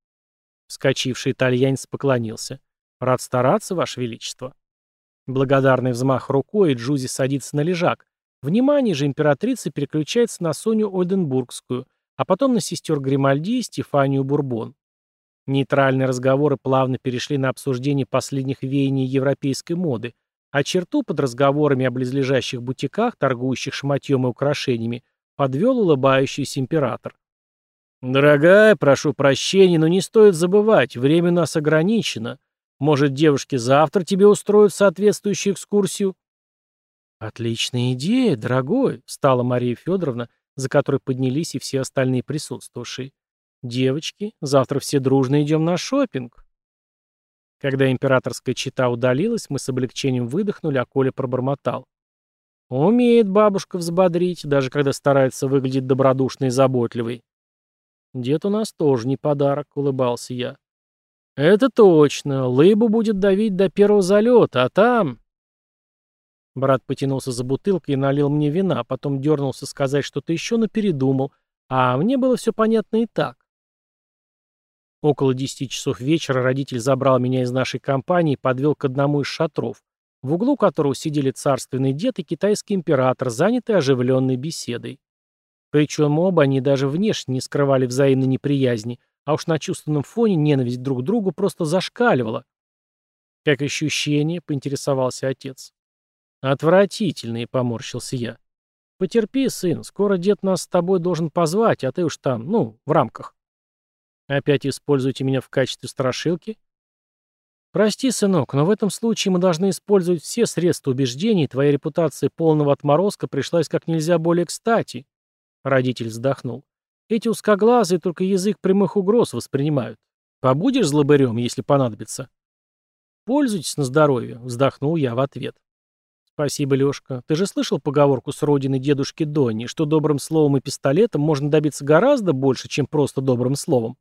Вскочивший итальянец поклонился. «Рад стараться, Ваше Величество». Благодарный взмах рукой, Джузи садится на лежак. Внимание же императрицы переключается на Соню Ольденбургскую, а потом на сестер Гримальди и Стефанию Бурбон. Нейтральные разговоры плавно перешли на обсуждение последних веяний европейской моды, а черту под разговорами о близлежащих бутиках, торгующих шматьем и украшениями, подвел улыбающийся император. «Дорогая, прошу прощения, но не стоит забывать, время у нас ограничено. Может, девушки завтра тебе устроят соответствующую экскурсию?» «Отличная идея, дорогой», — встала Мария Федоровна, за которой поднялись и все остальные присутствующие. «Девочки, завтра все дружно идем на шопинг. Когда императорская чита удалилась, мы с облегчением выдохнули, а Коля пробормотал. «Умеет бабушка взбодрить, даже когда старается выглядеть добродушной и заботливой». «Дед у нас тоже не подарок», — улыбался я. «Это точно. Лыбу будет давить до первого залета, а там...» Брат потянулся за бутылкой и налил мне вина, потом дернулся сказать что-то еще, но передумал, а мне было все понятно и так. Около десяти часов вечера родитель забрал меня из нашей компании и подвел к одному из шатров, в углу которого сидели царственный дед и китайский император, занятые оживленной беседой. Причем оба они даже внешне не скрывали взаимной неприязни, а уж на чувственном фоне ненависть друг к другу просто зашкаливала. «Как ощущение?» — поинтересовался отец. «Отвратительные», — поморщился я. «Потерпи, сын, скоро дед нас с тобой должен позвать, а ты уж там, ну, в рамках». «Опять используйте меня в качестве страшилки?» «Прости, сынок, но в этом случае мы должны использовать все средства убеждений, твоя репутация полного отморозка пришлась как нельзя более кстати». Родитель вздохнул. Эти узкоглазые только язык прямых угроз воспринимают. Побудешь злобырем, если понадобится. Пользуйтесь на здоровье, вздохнул я в ответ. Спасибо, Лешка. Ты же слышал поговорку с родины дедушки Донни, что добрым словом и пистолетом можно добиться гораздо больше, чем просто добрым словом?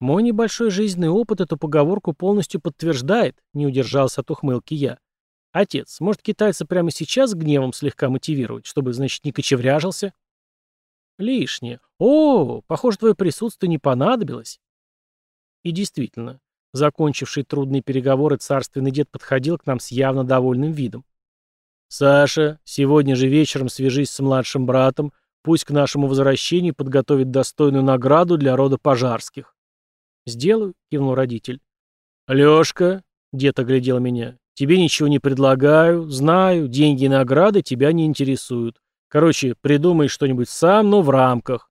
Мой небольшой жизненный опыт эту поговорку полностью подтверждает, не удержался от ухмылки я. Отец, может китайца прямо сейчас гневом слегка мотивировать, чтобы, значит, не кочевряжился? Лишнее. О, похоже, твое присутствие не понадобилось. И действительно, закончивший трудные переговоры царственный дед подходил к нам с явно довольным видом. «Саша, сегодня же вечером свяжись с младшим братом, пусть к нашему возвращению подготовит достойную награду для рода пожарских». «Сделаю», — кивнул родитель. «Лёшка», — дед оглядел меня, — «тебе ничего не предлагаю, знаю, деньги и награды тебя не интересуют. Короче, придумай что-нибудь сам, но в рамках.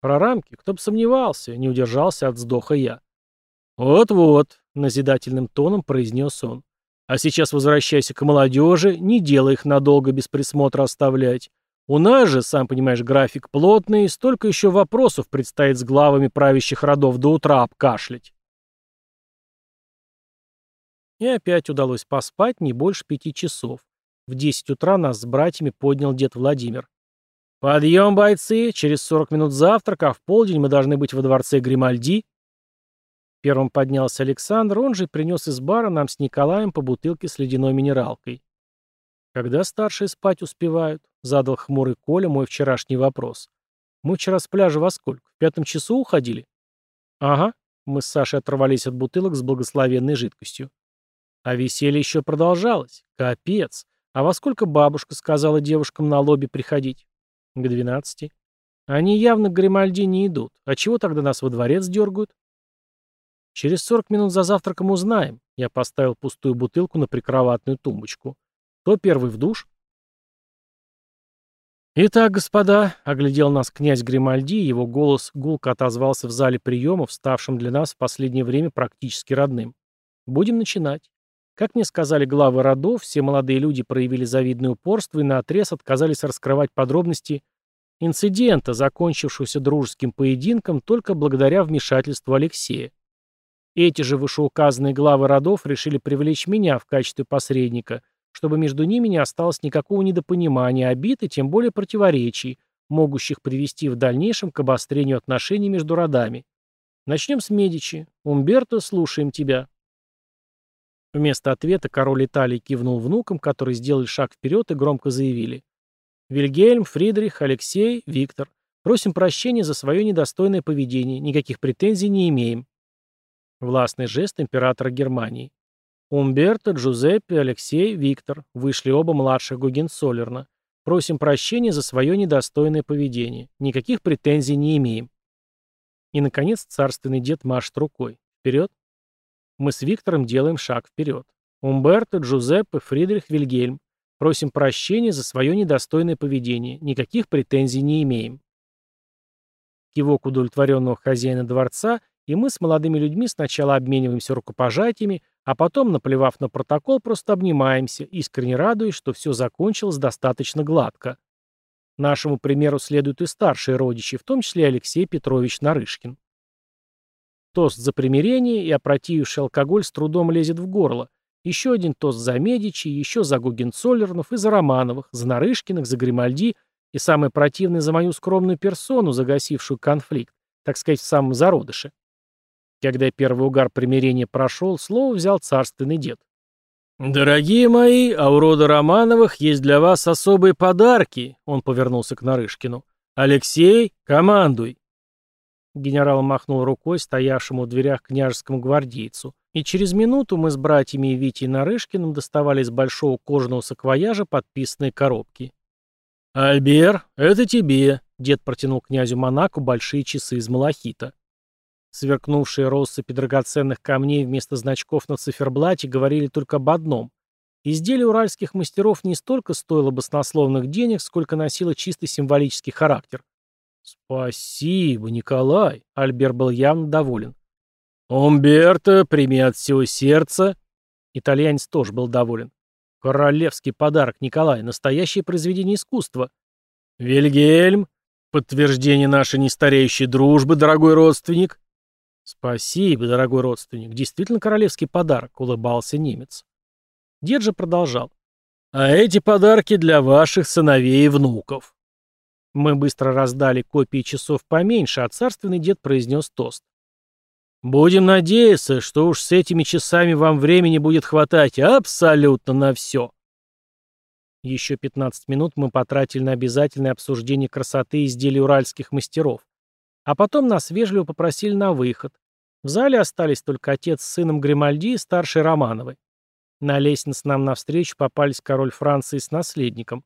Про рамки, кто бы сомневался, не удержался от вздоха я. Вот-вот, назидательным тоном произнес он. А сейчас возвращайся к молодежи, не делай их надолго без присмотра оставлять. У нас же, сам понимаешь, график плотный, столько еще вопросов предстоит с главами правящих родов до утра обкашлять. И опять удалось поспать не больше пяти часов. В десять утра нас с братьями поднял дед Владимир. «Подъем, бойцы! Через сорок минут завтрак, а в полдень мы должны быть во дворце Гримальди». Первым поднялся Александр, он же принес из бара нам с Николаем по бутылке с ледяной минералкой. «Когда старшие спать успевают?» — задал хмурый Коля мой вчерашний вопрос. «Мы вчера с пляжа во сколько? В пятом часу уходили?» «Ага», — мы с Сашей оторвались от бутылок с благословенной жидкостью. А веселье еще продолжалось. Капец. А во сколько бабушка сказала девушкам на лобби приходить? К двенадцати. Они явно к Гримальди не идут. А чего тогда нас во дворец дергают? Через сорок минут за завтраком узнаем. Я поставил пустую бутылку на прикроватную тумбочку. Кто первый в душ? «Итак, господа», — оглядел нас князь Гримальди, его голос гулко отозвался в зале приемов, ставшем для нас в последнее время практически родным. «Будем начинать. Как мне сказали главы родов, все молодые люди проявили завидное упорство и наотрез отказались раскрывать подробности инцидента, закончившегося дружеским поединком только благодаря вмешательству Алексея. Эти же вышеуказанные главы родов решили привлечь меня в качестве посредника, чтобы между ними не осталось никакого недопонимания, обид и тем более противоречий, могущих привести в дальнейшем к обострению отношений между родами. Начнем с Медичи. Умберто, слушаем тебя. Вместо ответа король Италии кивнул внукам, которые сделали шаг вперед и громко заявили. «Вильгельм, Фридрих, Алексей, Виктор. Просим прощения за свое недостойное поведение. Никаких претензий не имеем». Властный жест императора Германии. Умберто, Джузеппе, Алексей, Виктор. Вышли оба младших Гугенцоллерна. Просим прощения за свое недостойное поведение. Никаких претензий не имеем. И, наконец, царственный дед машет рукой. Вперед. Мы с Виктором делаем шаг вперед. Умберто, Джузеппе, Фридрих, Вильгельм. Просим прощения за свое недостойное поведение. Никаких претензий не имеем. Кивок удовлетворенного хозяина дворца, и мы с молодыми людьми сначала обмениваемся рукопожатиями, а потом, наплевав на протокол, просто обнимаемся, искренне радуясь, что все закончилось достаточно гладко. Нашему примеру следуют и старшие родичи, в том числе Алексей Петрович Нарышкин. Тост за примирение и опротививший алкоголь с трудом лезет в горло. Еще один тост за Медичи, еще за Гугенцоллернов и за Романовых, за Нарышкиных, за Гримальди и самый противный за мою скромную персону, загасившую конфликт, так сказать, в самом зародыше. Когда первый угар примирения прошел, слово взял царственный дед. «Дорогие мои, а у рода Романовых есть для вас особые подарки», — он повернулся к Нарышкину. «Алексей, командуй!» Генерал махнул рукой стоявшему в дверях княжескому гвардейцу, и через минуту мы с братьями Витей Нарышкиным доставали из большого кожаного саквояжа подписанные коробки. «Альбер, это тебе!» — дед протянул князю Монако большие часы из малахита. Сверкнувшие россыпи драгоценных камней вместо значков на циферблате говорили только об одном. Изделие уральских мастеров не столько стоило баснословных денег, сколько носило чисто символический характер. «Спасибо, Николай!» — Альбер был явно доволен. «Умберто, прими от всего сердца!» Итальянец тоже был доволен. «Королевский подарок, Николай, настоящее произведение искусства!» «Вильгельм, подтверждение нашей нестареющей дружбы, дорогой родственник!» «Спасибо, дорогой родственник, действительно королевский подарок», — улыбался немец. Дед же продолжал. «А эти подарки для ваших сыновей и внуков». Мы быстро раздали копии часов поменьше, а царственный дед произнес тост. «Будем надеяться, что уж с этими часами вам времени будет хватать абсолютно на все». Еще 15 минут мы потратили на обязательное обсуждение красоты изделий уральских мастеров. А потом нас вежливо попросили на выход. В зале остались только отец с сыном Гримальди и старшей Романовой. На лестнице нам навстречу попались король Франции с наследником.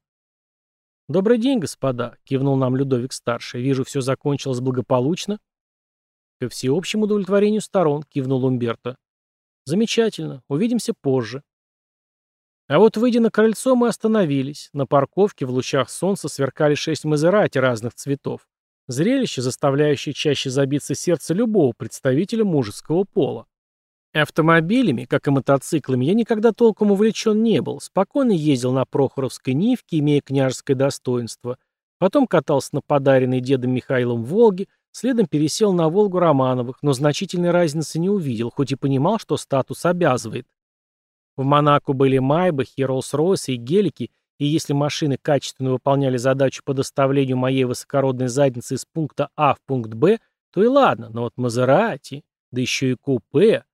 «Добрый день, господа», — кивнул нам Людовик-старший. «Вижу, все закончилось благополучно». «Ко всеобщему удовлетворению сторон», — кивнул Умберто. «Замечательно. Увидимся позже». А вот, выйдя на крыльцо, мы остановились. На парковке в лучах солнца сверкали шесть мазерати разных цветов. Зрелище, заставляющее чаще забиться сердце любого представителя мужеского пола. Автомобилями, как и мотоциклами, я никогда толком увлечен не был. Спокойно ездил на Прохоровской Нивке, имея княжеское достоинство. Потом катался на подаренной дедом Михаилом Волге, следом пересел на Волгу Романовых, но значительной разницы не увидел, хоть и понимал, что статус обязывает. В Монако были Майбахи, Роллс-Ройсы и Гелики, и если машины качественно выполняли задачу по доставлению моей высокородной задницы из пункта А в пункт Б, то и ладно, но вот Мазерати, да еще и купе.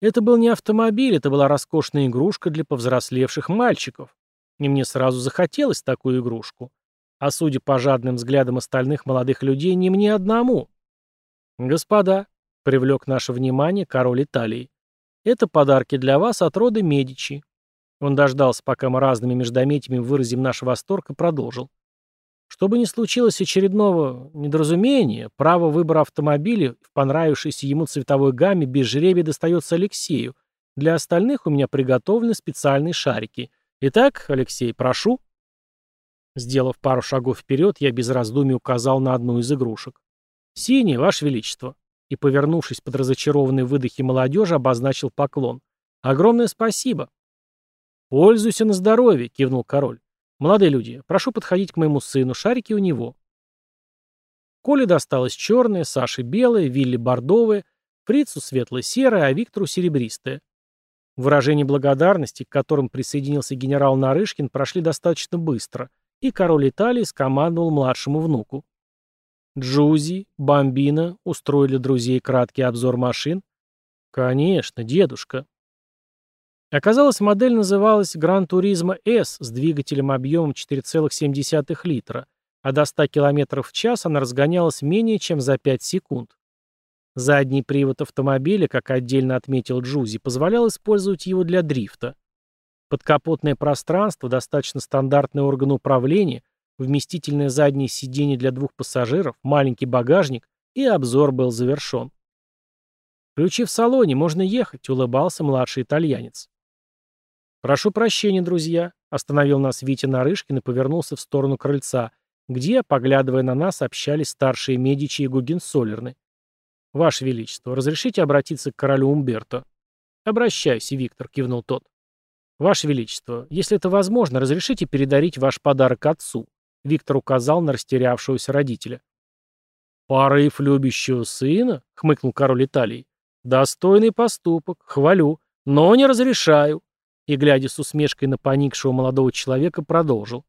Это был не автомобиль, это была роскошная игрушка для повзрослевших мальчиков. И мне сразу захотелось такую игрушку. А судя по жадным взглядам остальных молодых людей, не мне одному. «Господа», — привлек наше внимание король Италии, — «это подарки для вас от рода Медичи. Он дождался, пока мы разными междометиями выразим наш восторг, и продолжил. Чтобы не случилось очередного недоразумения, право выбора автомобиля в понравившейся ему цветовой гамме без жребия достается Алексею. Для остальных у меня приготовлены специальные шарики. Итак, Алексей, прошу. Сделав пару шагов вперед, я без раздумий указал на одну из игрушек. «Синий, Ваше Величество!» И, повернувшись под разочарованные выдохи молодежи, обозначил поклон. «Огромное спасибо!» «Пользуйся на здоровье», — кивнул король. «Молодые люди, прошу подходить к моему сыну, шарики у него». Коле досталось черное, Саше белое, Вилли бордовое, Фрицу светло-серое, а Виктору серебристое. Выражения благодарности, к которым присоединился генерал Нарышкин, прошли достаточно быстро, и король Италии скомандовал младшему внуку. Джузи, Бомбина устроили друзей краткий обзор машин. «Конечно, дедушка», Оказалось, модель называлась Gran Turismo S с двигателем объемом 4,7 литра, а до 100 км в час она разгонялась менее чем за 5 секунд. Задний привод автомобиля, как отдельно отметил Джузи, позволял использовать его для дрифта. Подкапотное пространство, достаточно стандартный орган управления, вместительное заднее сиденье для двух пассажиров, маленький багажник и обзор был завершен. «Ключи в салоне, можно ехать», — улыбался младший итальянец. «Прошу прощения, друзья», — остановил нас Витя Нарышкин и повернулся в сторону крыльца, где, поглядывая на нас, общались старшие Медичи и Гугенсолерны. «Ваше Величество, разрешите обратиться к королю Умберто?» «Обращайся, Виктор», — кивнул тот. «Ваше Величество, если это возможно, разрешите передарить ваш подарок отцу», — Виктор указал на растерявшегося родителя. «Порыв любящего сына?» — хмыкнул король Италии. «Достойный поступок, хвалю, но не разрешаю и, глядя с усмешкой на поникшего молодого человека, продолжил.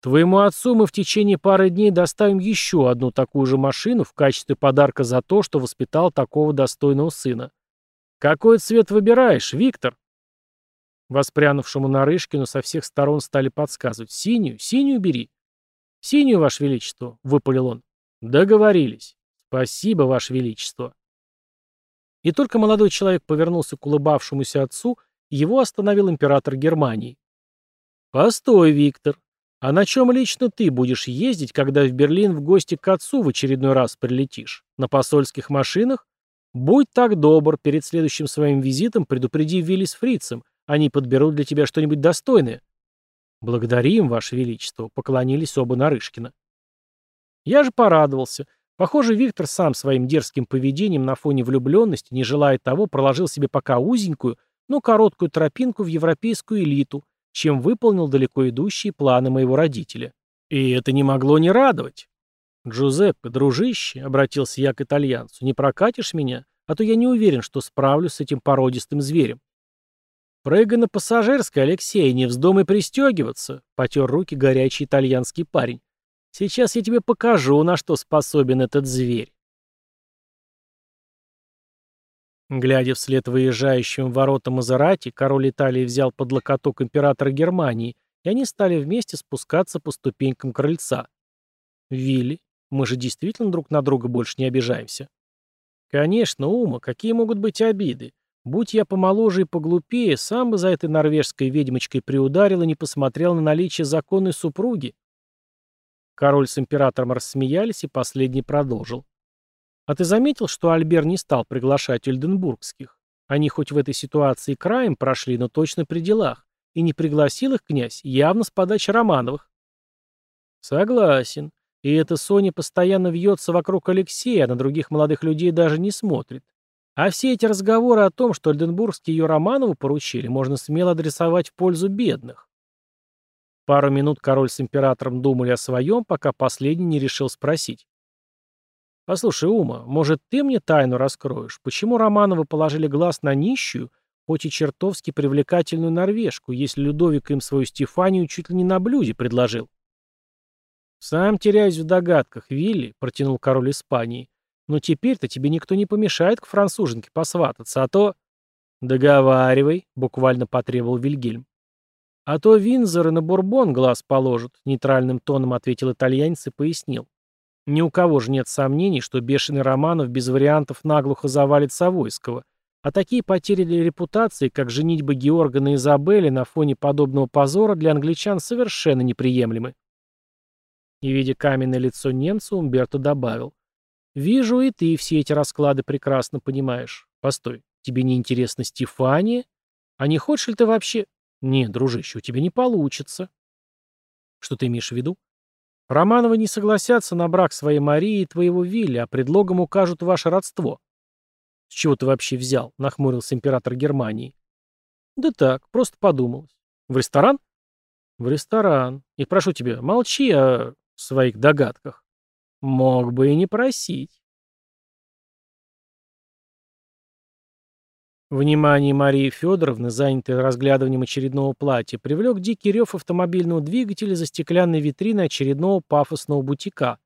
«Твоему отцу мы в течение пары дней доставим еще одну такую же машину в качестве подарка за то, что воспитал такого достойного сына. Какой цвет выбираешь, Виктор?» Воспрянувшему Нарышкину со всех сторон стали подсказывать. «Синюю, синюю бери». «Синюю, Ваше Величество», — выпалил он. «Договорились. Спасибо, Ваше Величество». И только молодой человек повернулся к улыбавшемуся отцу, его остановил император Германии. «Постой, Виктор. А на чем лично ты будешь ездить, когда в Берлин в гости к отцу в очередной раз прилетишь? На посольских машинах? Будь так добр, перед следующим своим визитом предупреди Вилли с фрицем. Они подберут для тебя что-нибудь достойное». «Благодарим, Ваше Величество», — поклонились оба Нарышкина. Я же порадовался. Похоже, Виктор сам своим дерзким поведением на фоне влюбленности, не желая того, проложил себе пока узенькую, но короткую тропинку в европейскую элиту, чем выполнил далеко идущие планы моего родителя. И это не могло не радовать. «Джузеппе, дружище», — обратился я к итальянцу, — «не прокатишь меня? А то я не уверен, что справлюсь с этим породистым зверем». «Прыгай на пассажирской, Алексей, не вздумай пристегиваться», — потер руки горячий итальянский парень. «Сейчас я тебе покажу, на что способен этот зверь». Глядя вслед выезжающим ворота Мазерати, король Италии взял под локоток императора Германии, и они стали вместе спускаться по ступенькам крыльца. «Вилли, мы же действительно друг на друга больше не обижаемся?» «Конечно, Ума, какие могут быть обиды? Будь я помоложе и поглупее, сам бы за этой норвежской ведьмочкой приударил и не посмотрел на наличие законной супруги». Король с императором рассмеялись, и последний продолжил. А ты заметил, что Альбер не стал приглашать Эльденбургских? Они хоть в этой ситуации краем прошли, но точно при делах. И не пригласил их князь, явно с подачи Романовых. Согласен. И эта Соня постоянно вьется вокруг Алексея, а на других молодых людей даже не смотрит. А все эти разговоры о том, что Эльденбургские ее Романову поручили, можно смело адресовать в пользу бедных. Пару минут король с императором думали о своем, пока последний не решил спросить. «Послушай, Ума, может, ты мне тайну раскроешь? Почему Романовы положили глаз на нищую, хоть и чертовски привлекательную норвежку, если Людовик им свою Стефанию чуть ли не на блюде предложил. «Сам теряюсь в догадках, Вилли», — протянул король Испании. «Но теперь-то тебе никто не помешает к француженке посвататься, а то...» «Договаривай», — буквально потребовал Вильгельм. «А то Винзор и на Бурбон глаз положат», — нейтральным тоном ответил итальянец и пояснил. «Ни у кого же нет сомнений, что бешеный Романов без вариантов наглухо завалит Савойского, а такие потери для репутации, как женитьба Георга на Изабелле на фоне подобного позора для англичан совершенно неприемлемы». И, видя каменное лицо немца, Умберто добавил. «Вижу, и ты все эти расклады прекрасно понимаешь. Постой, тебе не интересна Стефания? А не хочешь ли ты вообще...» «Нет, дружище, у тебя не получится». «Что ты имеешь в виду?» «Романовы не согласятся на брак своей Марии и твоего Вилли, а предлогом укажут ваше родство». «С чего ты вообще взял?» — нахмурился император Германии. «Да так, просто подумал. В ресторан?» «В ресторан. И прошу тебя, молчи о своих догадках. Мог бы и не просить». Внимание Марии Федоровны, занятой разглядыванием очередного платья, привлек дикий рев автомобильного двигателя за стеклянной витриной очередного пафосного бутика.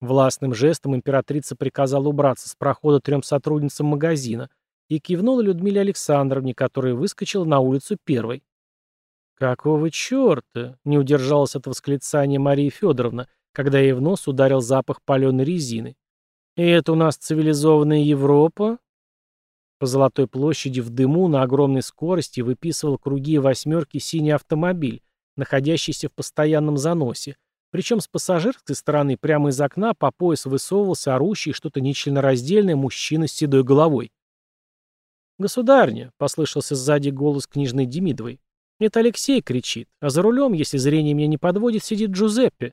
Властным жестом императрица приказала убраться с прохода трем сотрудницам магазина и кивнула Людмиле Александровне, которая выскочила на улицу первой. «Какого черта?» — не удержалась от восклицания Марии Федоровна, когда ей в нос ударил запах паленой резины. «И это у нас цивилизованная Европа?» По Золотой площади в дыму на огромной скорости выписывал круги восьмерки синий автомобиль, находящийся в постоянном заносе. Причем с пассажирской стороны прямо из окна по пояс высовывался орущий что-то нечленораздельное мужчина с седой головой. «Государня!» — послышался сзади голос книжной Демидовой. «Это Алексей кричит, а за рулем, если зрение меня не подводит, сидит Джузеппе».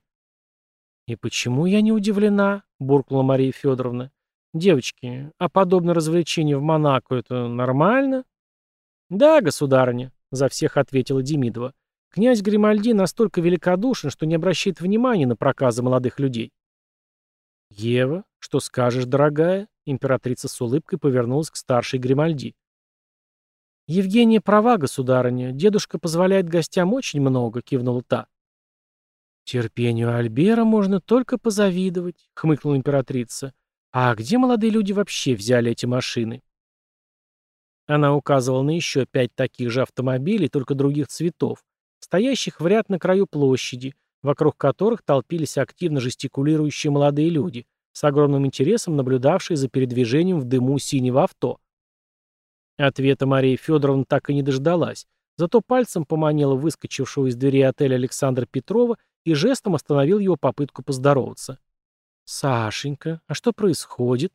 «И почему я не удивлена?» — буркнула Мария Федоровна. «Девочки, а подобное развлечение в Монако — это нормально?» «Да, государыня», — за всех ответила Демидова. «Князь Гримальди настолько великодушен, что не обращает внимания на проказы молодых людей». «Ева, что скажешь, дорогая?» Императрица с улыбкой повернулась к старшей Гримальди. «Евгения права, государыня. Дедушка позволяет гостям очень много», — кивнула та. «Терпению Альбера можно только позавидовать», — хмыкнула императрица. А где молодые люди вообще взяли эти машины? Она указывала на еще пять таких же автомобилей, только других цветов, стоящих в ряд на краю площади, вокруг которых толпились активно жестикулирующие молодые люди, с огромным интересом наблюдавшие за передвижением в дыму синего авто. Ответа Мария Федоровна так и не дождалась, зато пальцем поманила выскочившего из двери отеля Александра Петрова и жестом остановил его попытку поздороваться. «Сашенька, а что происходит?»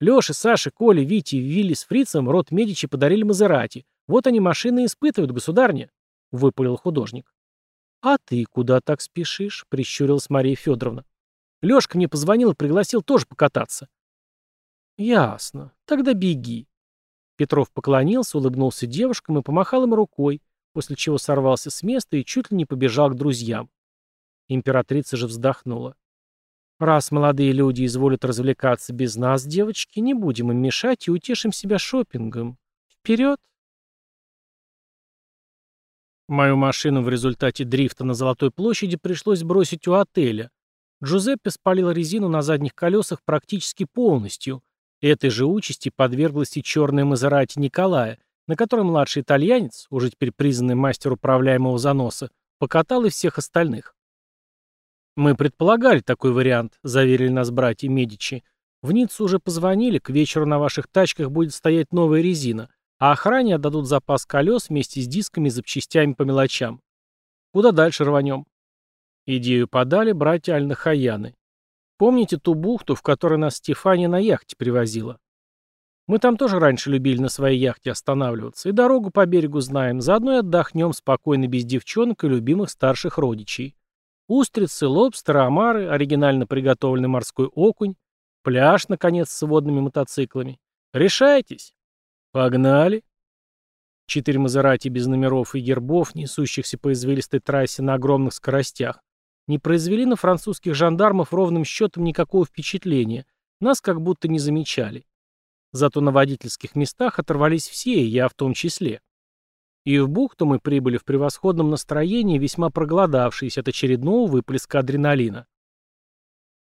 «Леша, Саша, Коля, Витя, Вилли с Фрицем род Медичи подарили Мазерати. Вот они машины испытывают, государня», — выпалил художник. «А ты куда так спешишь?» — прищурилась Мария Федоровна. «Лешка мне позвонил и пригласил тоже покататься». «Ясно. Тогда беги». Петров поклонился, улыбнулся девушкам и помахал им рукой, после чего сорвался с места и чуть ли не побежал к друзьям. Императрица же вздохнула. Раз молодые люди изволят развлекаться без нас, девочки, не будем им мешать и утешим себя шопингом. Вперед! Мою машину в результате дрифта на Золотой площади пришлось бросить у отеля. Джузеппе спалил резину на задних колесах практически полностью. Этой же участи подверглась и черная Мазерати Николая, на которой младший итальянец, уже теперь признанный мастер управляемого заноса, покатал и всех остальных. «Мы предполагали такой вариант», — заверили нас братья Медичи. «В Ниццу уже позвонили, к вечеру на ваших тачках будет стоять новая резина, а охране отдадут запас колес вместе с дисками и запчастями по мелочам. Куда дальше рванем?» Идею подали братья Аль-Нахаяны. Помните ту бухту, в которой нас Стефания на яхте привозила? Мы там тоже раньше любили на своей яхте останавливаться, и дорогу по берегу знаем, заодно и отдохнем спокойно без девчонок и любимых старших родичей. Устрицы, лобстеры, омары, оригинально приготовленный морской окунь, пляж, наконец, с водными мотоциклами. Решайтесь. Погнали. Четыре Мазерати без номеров и гербов, несущихся по извилистой трассе на огромных скоростях, не произвели на французских жандармов ровным счетом никакого впечатления, нас как будто не замечали. Зато на водительских местах оторвались все, и я в том числе. И в бухту мы прибыли в превосходном настроении, весьма проголодавшись от очередного выплеска адреналина.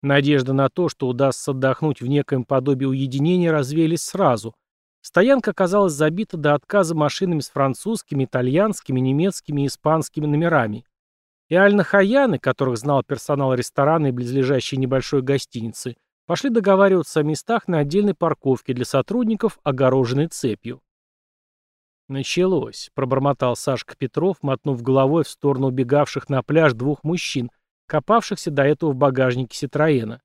Надежда на то, что удастся отдохнуть в некоем подобии уединения, развеялись сразу. Стоянка оказалась забита до отказа машинами с французскими, итальянскими, немецкими и испанскими номерами. И Аль-Нахаяны, которых знал персонал ресторана и близлежащей небольшой гостиницы, пошли договариваться о местах на отдельной парковке для сотрудников, огороженной цепью. «Началось», — пробормотал Сашка Петров, мотнув головой в сторону убегавших на пляж двух мужчин, копавшихся до этого в багажнике Ситроена.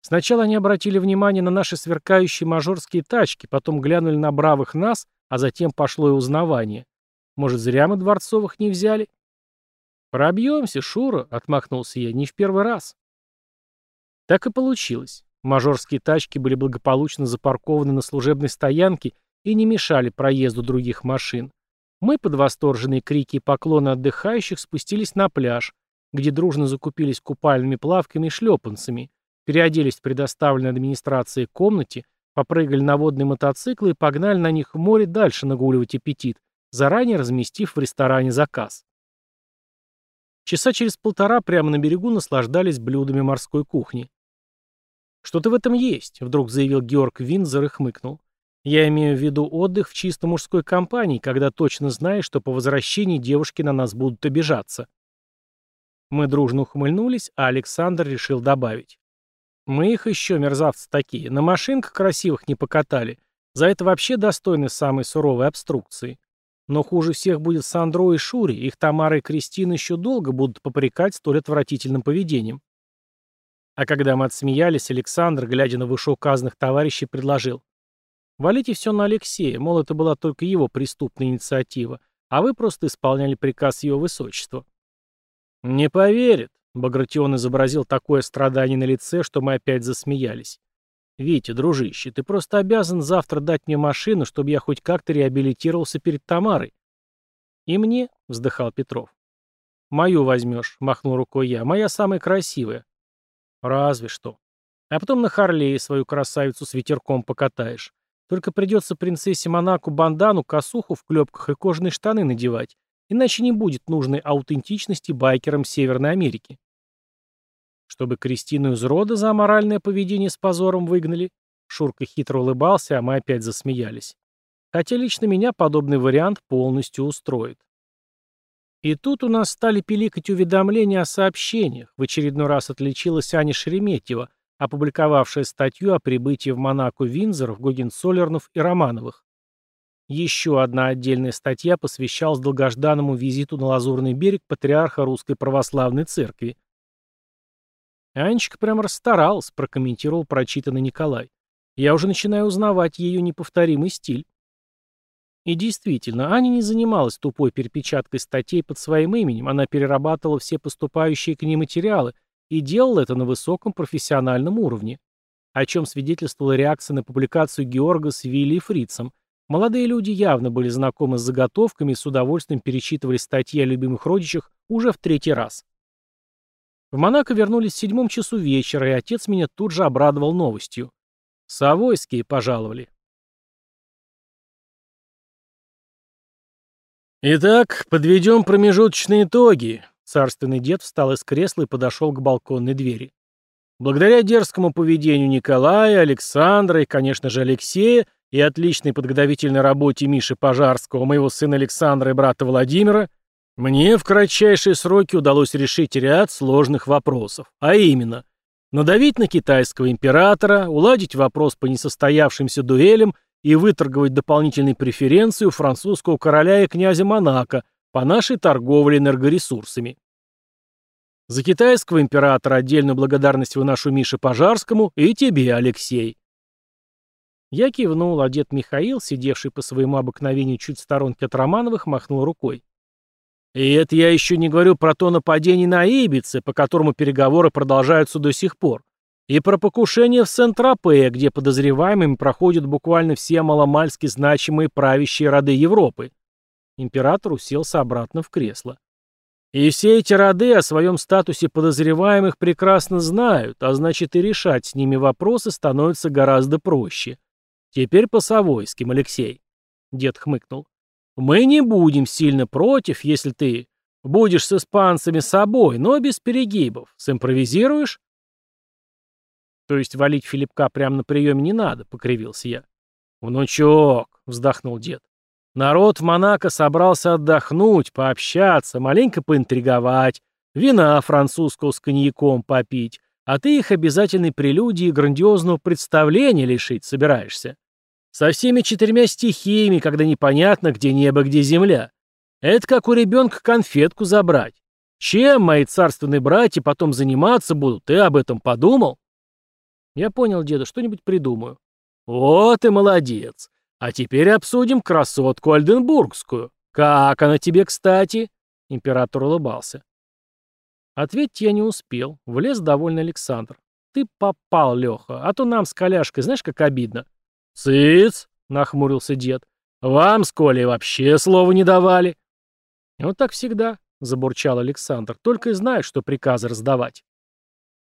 Сначала они обратили внимание на наши сверкающие мажорские тачки, потом глянули на бравых нас, а затем пошло и узнавание. Может, зря мы Дворцовых не взяли? «Пробьемся, Шура», — отмахнулся я, — «не в первый раз». Так и получилось. Мажорские тачки были благополучно запаркованы на служебной стоянке и не мешали проезду других машин. Мы под восторженные крики и поклоны отдыхающих спустились на пляж, где дружно закупились купальными плавками и шлепанцами, переоделись в предоставленной администрации комнате, попрыгали на водные мотоциклы и погнали на них в море дальше нагуливать аппетит, заранее разместив в ресторане заказ. Часа через полтора прямо на берегу наслаждались блюдами морской кухни. «Что-то в этом есть», — вдруг заявил Георг Винзер и хмыкнул. Я имею в виду отдых в чисто мужской компании, когда точно знаешь, что по возвращении девушки на нас будут обижаться. Мы дружно ухмыльнулись, а Александр решил добавить. Мы их еще, мерзавцы такие, на машинках красивых не покатали. За это вообще достойны самой суровой обструкции. Но хуже всех будет Сандро и Шури, их Тамара и Кристина еще долго будут попрекать столь отвратительным поведением. А когда мы отсмеялись, Александр, глядя на вышеуказанных товарищей, предложил. Валите все на Алексея, мол, это была только его преступная инициатива, а вы просто исполняли приказ его высочества. Не поверит. Багратион изобразил такое страдание на лице, что мы опять засмеялись. «Витя, дружище, ты просто обязан завтра дать мне машину, чтобы я хоть как-то реабилитировался перед Тамарой». «И мне?» — вздыхал Петров. «Мою возьмешь», — махнул рукой я, — «моя самая красивая». «Разве что. А потом на Харлее свою красавицу с ветерком покатаешь. Только придется принцессе Монако бандану, косуху в клепках и кожаные штаны надевать, иначе не будет нужной аутентичности байкерам Северной Америки. Чтобы Кристину из рода за аморальное поведение с позором выгнали, Шурка хитро улыбался, а мы опять засмеялись. Хотя лично меня подобный вариант полностью устроит. И тут у нас стали пиликать уведомления о сообщениях. В очередной раз отличилась Аня Шереметьева, опубликовавшая статью о прибытии в Монако Винзоров, Гогенцоллернов и Романовых. Еще одна отдельная статья посвящалась долгожданному визиту на Лазурный берег патриарха Русской Православной Церкви. Анечка прямо расстаралась, прокомментировал прочитанный Николай. Я уже начинаю узнавать ее неповторимый стиль. И действительно, Аня не занималась тупой перепечаткой статей под своим именем, она перерабатывала все поступающие к ней материалы и делал это на высоком профессиональном уровне, о чем свидетельствовала реакция на публикацию Георга с Вилли и Фрицем. Молодые люди явно были знакомы с заготовками и с удовольствием перечитывали статьи о любимых родичах уже в третий раз. В Монако вернулись в седьмом часу вечера, и отец меня тут же обрадовал новостью. Савойские пожаловали. Итак, подведем промежуточные итоги. Царственный дед встал из кресла и подошел к балконной двери. Благодаря дерзкому поведению Николая, Александра и, конечно же, Алексея и отличной подготовительной работе Миши Пожарского, моего сына Александра и брата Владимира, мне в кратчайшие сроки удалось решить ряд сложных вопросов, а именно надавить на китайского императора, уладить вопрос по несостоявшимся дуэлям и выторговать дополнительные преференции у французского короля и князя Монако по нашей торговле энергоресурсами. За китайского императора отдельную благодарность выношу Мише Пожарскому и тебе, Алексей. Я кивнул, а дед Михаил, сидевший по своему обыкновению чуть в сторонке от Романовых, махнул рукой. И это я еще не говорю про то нападение на Ибице, по которому переговоры продолжаются до сих пор, и про покушение в Сент-Тропе, где подозреваемыми проходят буквально все маломальски значимые правящие роды Европы. Император уселся обратно в кресло. И все эти роды о своем статусе подозреваемых прекрасно знают, а значит и решать с ними вопросы становится гораздо проще. Теперь по Савойским, Алексей. Дед хмыкнул. Мы не будем сильно против, если ты будешь с испанцами собой, но без перегибов. Симпровизируешь? То есть валить Филипка прямо на приеме не надо, покривился я. Внучок, вздохнул дед. Народ в Монако собрался отдохнуть, пообщаться, маленько поинтриговать, вина французского с коньяком попить, а ты их обязательной прелюдии и грандиозного представления лишить собираешься. Со всеми четырьмя стихиями, когда непонятно, где небо, где земля. Это как у ребенка конфетку забрать. Чем мои царственные братья потом заниматься будут, ты об этом подумал? Я понял, деда, что-нибудь придумаю. Вот и молодец. А теперь обсудим красотку Альденбургскую. Как она тебе, кстати? Император улыбался. Ответить я не успел. Влез довольно Александр. Ты попал, Леха, а то нам с коляшкой, знаешь, как обидно. Цыц, нахмурился дед. Вам с Колей вообще слова не давали. Вот так всегда, забурчал Александр. Только и знаю, что приказы раздавать.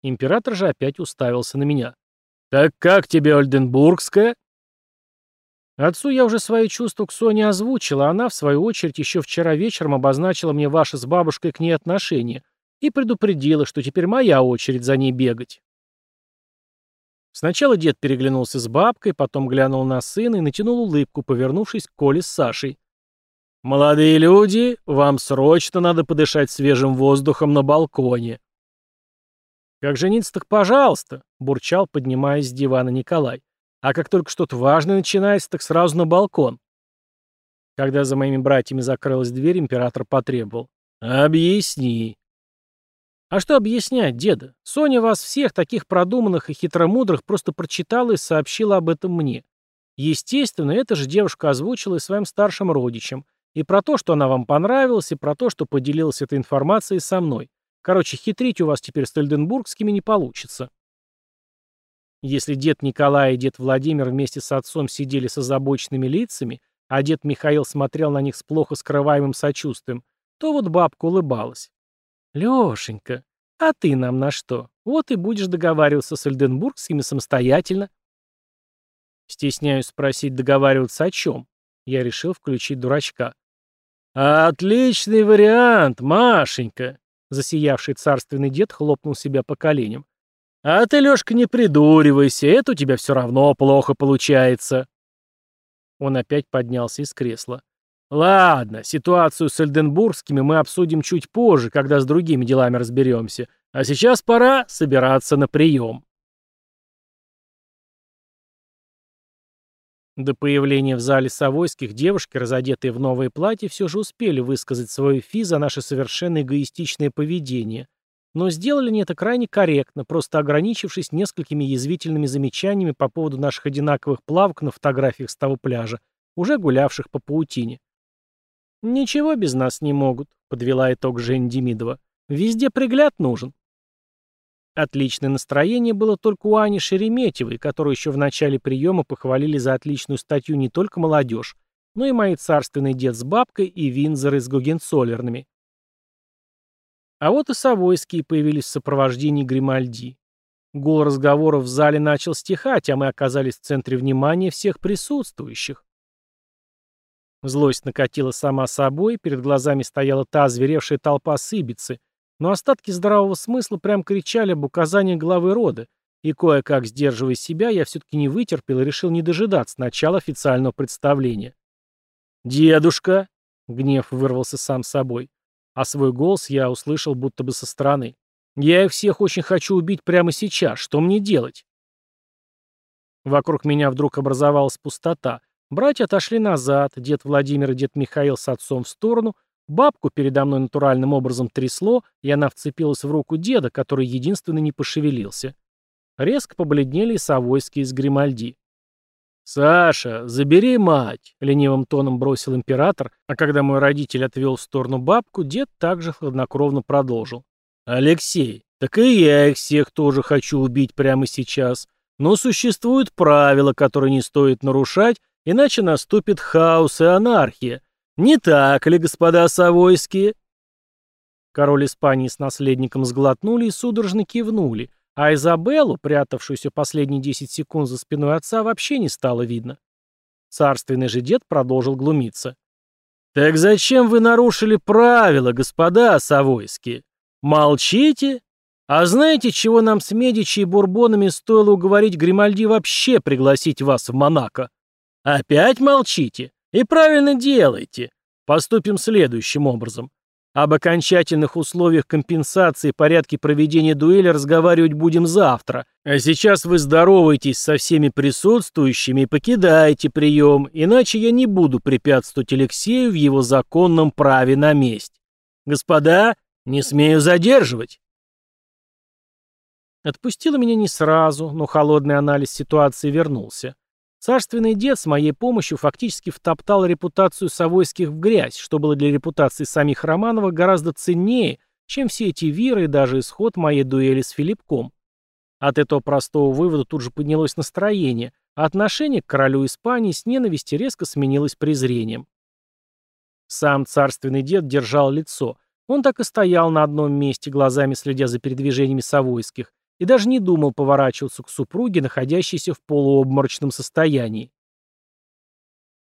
Император же опять уставился на меня. «Так как тебе Ольденбургская?» Отцу я уже свои чувства к Соне озвучила, а она, в свою очередь, еще вчера вечером обозначила мне ваши с бабушкой к ней отношения и предупредила, что теперь моя очередь за ней бегать. Сначала дед переглянулся с бабкой, потом глянул на сына и натянул улыбку, повернувшись к Коле с Сашей. «Молодые люди, вам срочно надо подышать свежим воздухом на балконе». «Как жениться, так пожалуйста», — бурчал, поднимаясь с дивана Николай. «А как только что-то важное начинается, так сразу на балкон». Когда за моими братьями закрылась дверь, император потребовал. «Объясни». «А что объяснять, деда? Соня вас всех, таких продуманных и хитромудрых, просто прочитала и сообщила об этом мне. Естественно, эта же девушка озвучила и своим старшим родичам. И про то, что она вам понравилась, и про то, что поделилась этой информацией со мной. Короче, хитрить у вас теперь с Тельденбургскими не получится. Если дед Николай и дед Владимир вместе с отцом сидели с озабоченными лицами, а дед Михаил смотрел на них с плохо скрываемым сочувствием, то вот бабка улыбалась. «Лешенька, а ты нам на что? Вот и будешь договариваться с Эльденбургскими самостоятельно». Стесняюсь спросить, договариваться о чем. Я решил включить дурачка. «Отличный вариант, Машенька!» Засиявший царственный дед хлопнул себя по коленям. «А ты, Лёшка, не придуривайся, это у тебя все равно плохо получается». Он опять поднялся из кресла. «Ладно, ситуацию с Эльденбургскими мы обсудим чуть позже, когда с другими делами разберемся. А сейчас пора собираться на прием». До появления в зале Савойских девушки, разодетые в новые платья, все же успели высказать свою фи за наше совершенно эгоистичное поведение. Но сделали они это крайне корректно, просто ограничившись несколькими язвительными замечаниями по поводу наших одинаковых плавок на фотографиях с того пляжа, уже гулявших по паутине. «Ничего без нас не могут», — подвела итог Жень Демидова. «Везде пригляд нужен». Отличное настроение было только у Ани Шереметьевой, которую еще в начале приема похвалили за отличную статью не только молодежь, но и мои царственный дед с бабкой и Винзоры с Гогенцоллерными. А вот и Савойские появились в сопровождении Гримальди. Гул разговоров в зале начал стихать, а мы оказались в центре внимания всех присутствующих. Злость накатила сама собой, перед глазами стояла та озверевшая толпа сыбицы — но остатки здравого смысла прям кричали об указании главы рода, и кое-как, сдерживая себя, я все-таки не вытерпел и решил не дожидаться начала официального представления. «Дедушка!» — гнев вырвался сам собой, а свой голос я услышал будто бы со стороны. «Я их всех очень хочу убить прямо сейчас. Что мне делать?» Вокруг меня вдруг образовалась пустота. Братья отошли назад, дед Владимир и дед Михаил с отцом в сторону, Бабку передо мной натуральным образом трясло, и она вцепилась в руку деда, который единственно не пошевелился. Резко побледнели и Савойские с Гримальди. «Саша, забери мать!» — ленивым тоном бросил император, а когда мой родитель отвел в сторону бабку, дед также хладнокровно продолжил. «Алексей, так и я их всех тоже хочу убить прямо сейчас, но существуют правила, которые не стоит нарушать, иначе наступит хаос и анархия, «Не так ли, господа Савойские?» Король Испании с наследником сглотнули и судорожно кивнули, а Изабеллу, прятавшуюся последние 10 секунд за спиной отца, вообще не стало видно. Царственный же дед продолжил глумиться. «Так зачем вы нарушили правила, господа Савойские? Молчите? А знаете, чего нам с Медичи и Бурбонами стоило уговорить Гримальди вообще пригласить вас в Монако? Опять молчите? И правильно делаете. Поступим следующим образом. Об окончательных условиях компенсации и порядке проведения дуэли разговаривать будем завтра. А сейчас вы здороваетесь со всеми присутствующими и покидаете прием, иначе я не буду препятствовать Алексею в его законном праве на месть. Господа, не смею задерживать. Отпустила меня не сразу, но холодный анализ ситуации вернулся. Царственный дед с моей помощью фактически втоптал репутацию Савойских в грязь, что было для репутации самих Романовых гораздо ценнее, чем все эти виры и даже исход моей дуэли с Филиппком. От этого простого вывода тут же поднялось настроение, а отношение к королю Испании с ненависти резко сменилось презрением. Сам царственный дед держал лицо. Он так и стоял на одном месте, глазами следя за передвижениями Савойских, и даже не думал поворачиваться к супруге, находящейся в полуобморочном состоянии.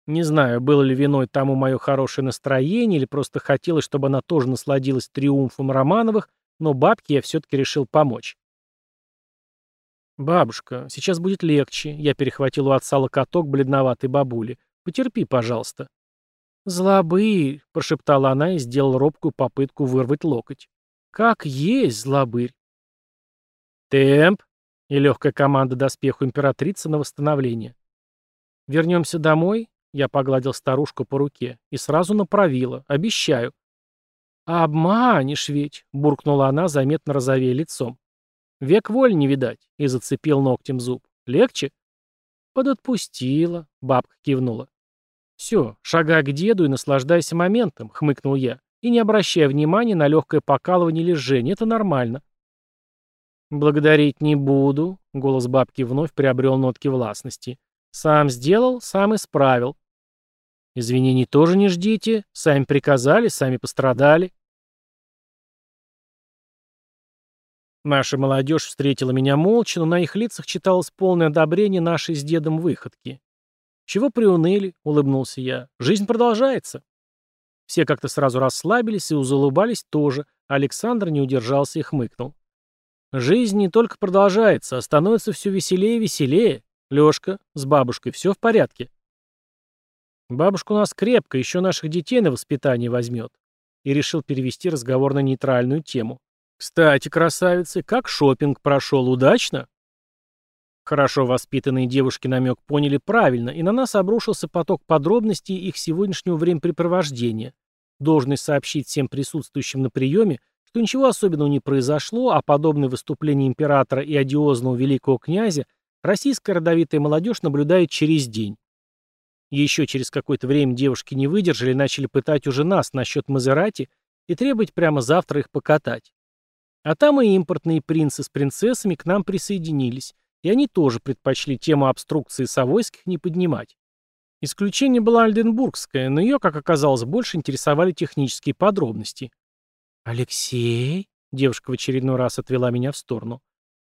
Не знаю, было ли виной тому мое хорошее настроение, или просто хотелось, чтобы она тоже насладилась триумфом Романовых, но бабке я все-таки решил помочь. «Бабушка, сейчас будет легче», — я перехватил у отца локоток бледноватой бабули. «Потерпи, пожалуйста». «Злобырь», — прошептала она и сделала робкую попытку вырвать локоть. «Как есть, злобырь. «Темп!» и легкая команда доспеху императрицы на восстановление. «Вернемся домой?» Я погладил старушку по руке. И сразу направила. Обещаю. «Обманешь ведь!» — буркнула она, заметно розовея лицом. «Век воль не видать!» — и зацепил ногтем зуб. «Легче?» «Подотпустила», — бабка кивнула. «Все, шагай к деду и наслаждайся моментом», — хмыкнул я. «И не обращая внимания на легкое покалывание или жжение, это нормально». «Благодарить не буду», — голос бабки вновь приобрел нотки властности. «Сам сделал, сам исправил». «Извинений тоже не ждите. Сами приказали, сами пострадали». Наша молодежь встретила меня молча, но на их лицах читалось полное одобрение нашей с дедом выходки. «Чего приуныли?» — улыбнулся я. «Жизнь продолжается». Все как-то сразу расслабились и узулыбались тоже. Александр не удержался и хмыкнул. Жизнь не только продолжается, а становится все веселее и веселее. Лешка, с бабушкой все в порядке? Бабушка у нас крепко, еще наших детей на воспитание возьмет. И решил перевести разговор на нейтральную тему. Кстати, красавицы, как шопинг прошел удачно? Хорошо воспитанные девушки намек поняли правильно, и на нас обрушился поток подробностей их сегодняшнего времяпрепровождения. Должность сообщить всем присутствующим на приеме, что ничего особенного не произошло, а подобные выступления императора и одиозного великого князя российская родовитая молодежь наблюдает через день. Еще через какое-то время девушки не выдержали и начали пытать уже нас насчет Мазерати и требовать прямо завтра их покатать. А там и импортные принцы с принцессами к нам присоединились, и они тоже предпочли тему обструкции Савойских не поднимать. Исключение была Альденбургская, но ее, как оказалось, больше интересовали технические подробности. «Алексей?» — девушка в очередной раз отвела меня в сторону.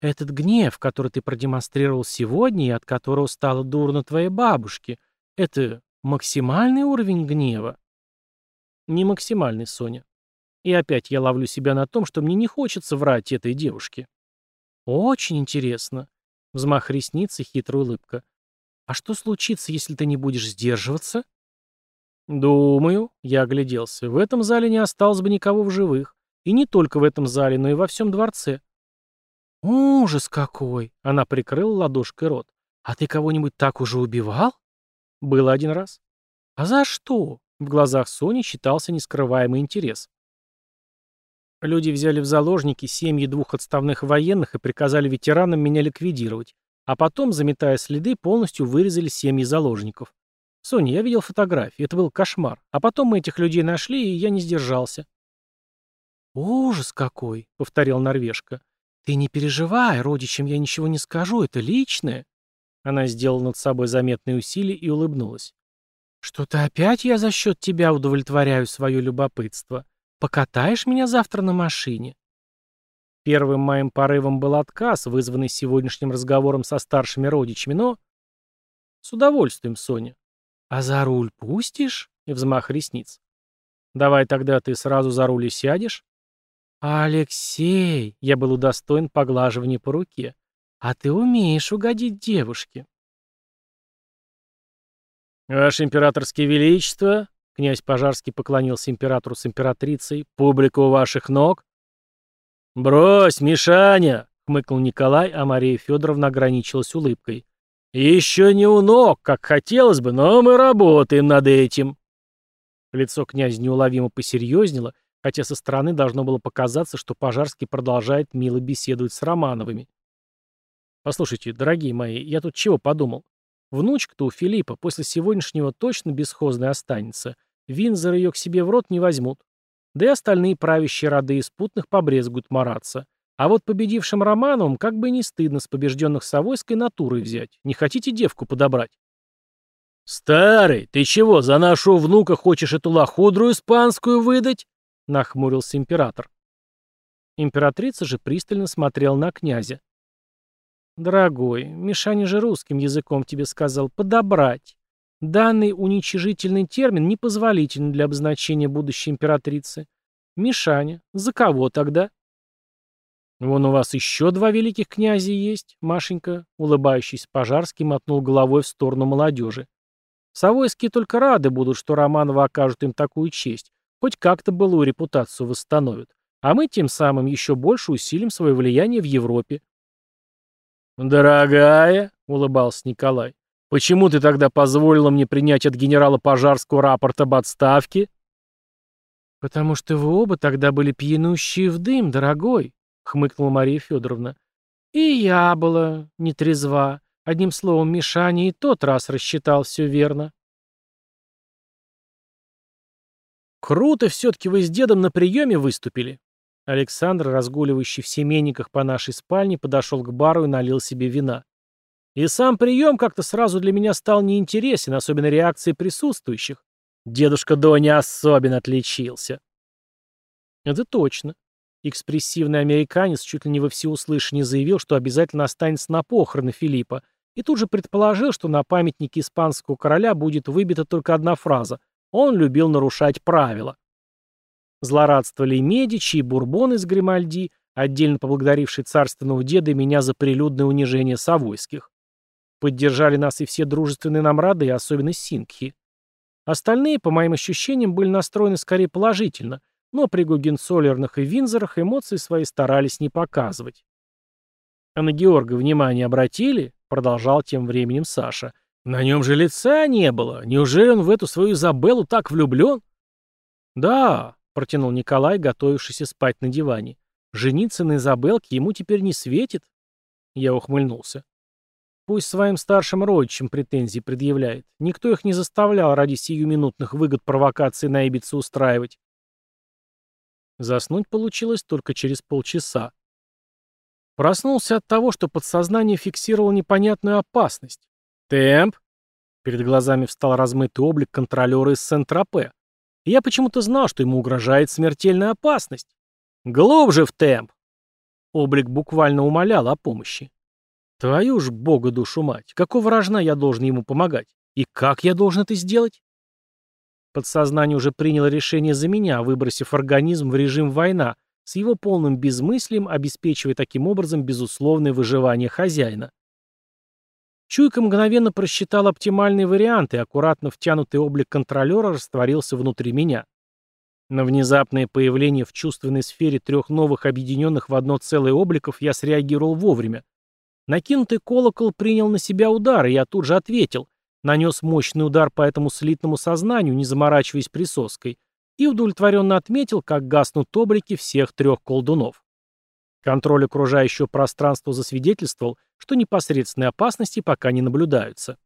«Этот гнев, который ты продемонстрировал сегодня и от которого стало дурно твоей бабушке, это максимальный уровень гнева?» «Не максимальный, Соня. И опять я ловлю себя на том, что мне не хочется врать этой девушке». «Очень интересно». Взмах ресниц и хитрая улыбка. «А что случится, если ты не будешь сдерживаться?» «Думаю», — я огляделся, — «в этом зале не осталось бы никого в живых. И не только в этом зале, но и во всем дворце». «Ужас какой!» — она прикрыла ладошкой рот. «А ты кого-нибудь так уже убивал?» «Было один раз». «А за что?» — в глазах Сони читался нескрываемый интерес. Люди взяли в заложники семьи двух отставных военных и приказали ветеранам меня ликвидировать, а потом, заметая следы, полностью вырезали семьи заложников. Соня, я видел фотографии, это был кошмар. А потом мы этих людей нашли, и я не сдержался. «Ужас какой!» — повторил Норвежка. «Ты не переживай, родичам я ничего не скажу, это личное». Она сделала над собой заметные усилия и улыбнулась. «Что-то опять я за счет тебя удовлетворяю свое любопытство. Покатаешь меня завтра на машине?» Первым моим порывом был отказ, вызванный сегодняшним разговором со старшими родичами, но... С удовольствием, Соня. А за руль пустишь? И взмах ресниц. Давай тогда ты сразу за руль и сядешь. Алексей, я был удостоен поглаживания по руке. А ты умеешь угодить девушке. Ваше императорское величество, князь Пожарский поклонился императору с императрицей, публика у ваших ног. Брось, Мишаня, хмыкнул Николай, а Мария Федоровна ограничилась улыбкой. Еще не у ног, как хотелось бы, но мы работаем над этим. Лицо князя неуловимо посерьезнело, хотя со стороны должно было показаться, что Пожарский продолжает мило беседовать с Романовыми. «Послушайте, дорогие мои, я тут чего подумал? Внучка-то у Филиппа после сегодняшнего точно бесхозной останется. Винзор ее к себе в рот не возьмут. Да и остальные правящие роды из путных побрезгуют мараться. А вот победившим Романовым как бы не стыдно с побежденных Савойской натурой взять. Не хотите девку подобрать? «Старый, ты чего, за нашу внука хочешь эту лохудру испанскую выдать?» — нахмурился император. Императрица же пристально смотрела на князя. «Дорогой, Мишаня же русским языком тебе сказал «подобрать». Данный уничижительный термин непозволителен для обозначения будущей императрицы. Мишаня, за кого тогда?» «Вон у вас еще два великих князя есть», — Машенька, улыбающийся Пожарский, мотнул головой в сторону молодежи. Савойские только рады будут, что Романовы окажут им такую честь, хоть как-то былую репутацию восстановят. А мы тем самым еще больше усилим свое влияние в Европе. «Дорогая», — улыбался Николай, — «почему ты тогда позволила мне принять от генерала Пожарского рапорт об отставке?» «Потому что вы оба тогда были пьянущие в дым, дорогой», — хмыкнула Мария Федоровна. «И я была нетрезва. Одним словом, Мишаня и тот раз рассчитал все верно. «Круто все-таки вы с дедом на приеме выступили». Александр, разгуливающий в семейниках по нашей спальне, подошел к бару и налил себе вина. И сам прием как-то сразу для меня стал неинтересен, особенно реакции присутствующих. Дедушка Доня особенно отличился. Это точно. Экспрессивный американец чуть ли не во всеуслышание заявил, что обязательно останется на похороны Филиппа, и тут же предположил, что на памятнике испанского короля будет выбита только одна фраза «Он любил нарушать правила». Злорадствовали и Медичи, и Бурбон из Гримальди, отдельно поблагодаривший царственного деда и меня за прилюдное унижение Савойских. Поддержали нас и все дружественные нам рады, и особенно Сингхи. Остальные, по моим ощущениям, были настроены скорее положительно, но при Гугенцоллернах и Винзорах эмоции свои старались не показывать. А на Георга внимание обратили? Продолжал тем временем Саша. На нем же лица не было. Неужели он в эту свою Изабеллу так влюблен? Да, протянул Николай, готовившийся спать на диване. Жениться на Изабелке ему теперь не светит. Я ухмыльнулся. Пусть своим старшим родичам претензии предъявляет. Никто их не заставлял ради сиюминутных выгод провокации на Ибице устраивать. Заснуть получилось только через полчаса. Проснулся от того, что подсознание фиксировало непонятную опасность. «Темп!» Перед глазами встал размытый облик контролера из Сент-Тропе. Я почему-то знал, что ему угрожает смертельная опасность. «Глубже в темп!» Облик буквально умолял о помощи. «Твою ж бога душу мать! Какого рожна я должен ему помогать? И как я должен это сделать?» Подсознание уже приняло решение за меня, выбросив организм в режим «война», с его полным безмыслием, обеспечивая таким образом безусловное выживание хозяина. Чуйка мгновенно просчитал оптимальный вариант, и аккуратно втянутый облик контролера растворился внутри меня. На внезапное появление в чувственной сфере трех новых объединенных в одно целое обликов я среагировал вовремя. Накинутый колокол принял на себя удар, и я тут же ответил. Нанес мощный удар по этому слитному сознанию, не заморачиваясь присоской, и удовлетворенно отметил, как гаснут облики всех трех колдунов. Контроль окружающего пространства засвидетельствовал, что непосредственные опасности пока не наблюдаются.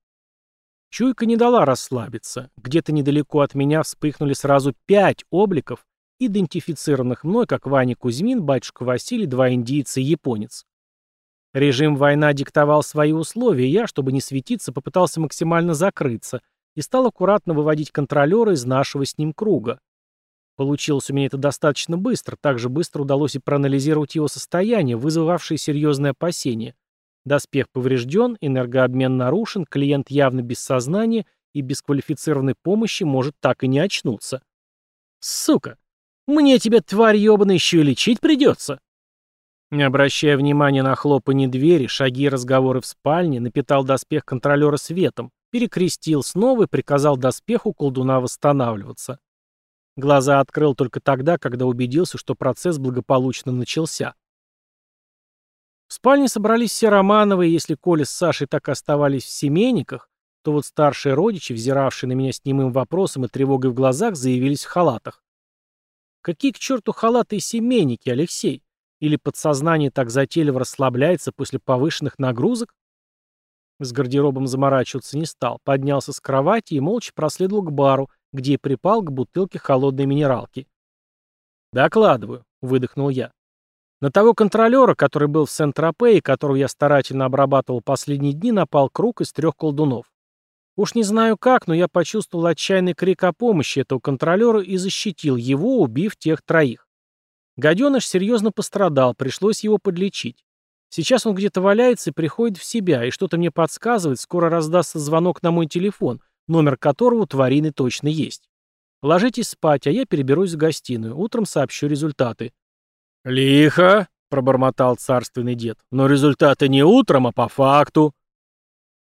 Чуйка не дала расслабиться. Где-то недалеко от меня вспыхнули сразу пять обликов, идентифицированных мной как Ваня Кузьмин, батюшка Василий, два индийца и японец. Режим война диктовал свои условия, и я, чтобы не светиться, попытался максимально закрыться и стал аккуратно выводить контролера из нашего с ним круга. Получилось у меня это достаточно быстро, также быстро удалось и проанализировать его состояние, вызывавшее серьезные опасения. Доспех поврежден, энергообмен нарушен, клиент явно без сознания и без квалифицированной помощи может так и не очнуться. Сука! Мне тебя, тварь ебаная, еще и лечить придется. Не обращая внимания на хлопанье двери, шаги и разговоры в спальне, напитал доспех контролера светом, перекрестил снова и приказал доспеху колдуна восстанавливаться. Глаза открыл только тогда, когда убедился, что процесс благополучно начался. В спальне собрались все Романовы, если Коля с Сашей так оставались в семейниках, то вот старшие родичи, взиравшие на меня с немым вопросом и тревогой в глазах, заявились в халатах. Какие к черту халаты и семейники, Алексей? Или подсознание так затейливо расслабляется после повышенных нагрузок? С гардеробом заморачиваться не стал, поднялся с кровати и молча проследовал к бару, где и припал к бутылке холодной минералки. «Докладываю», — выдохнул я. На того контролера, который был в Сент-Тропе и которого я старательно обрабатывал последние дни, напал круг из трех колдунов. Уж не знаю как, но я почувствовал отчаянный крик о помощи этого контролера и защитил его, убив тех троих. Гаденыш серьезно пострадал, пришлось его подлечить. Сейчас он где-то валяется и приходит в себя, и что-то мне подсказывает, скоро раздастся звонок на мой телефон, номер которого у тварины точно есть. Ложитесь спать, а я переберусь в гостиную. Утром сообщу результаты. «Лихо!» — пробормотал царственный дед. «Но результаты не утром, а по факту».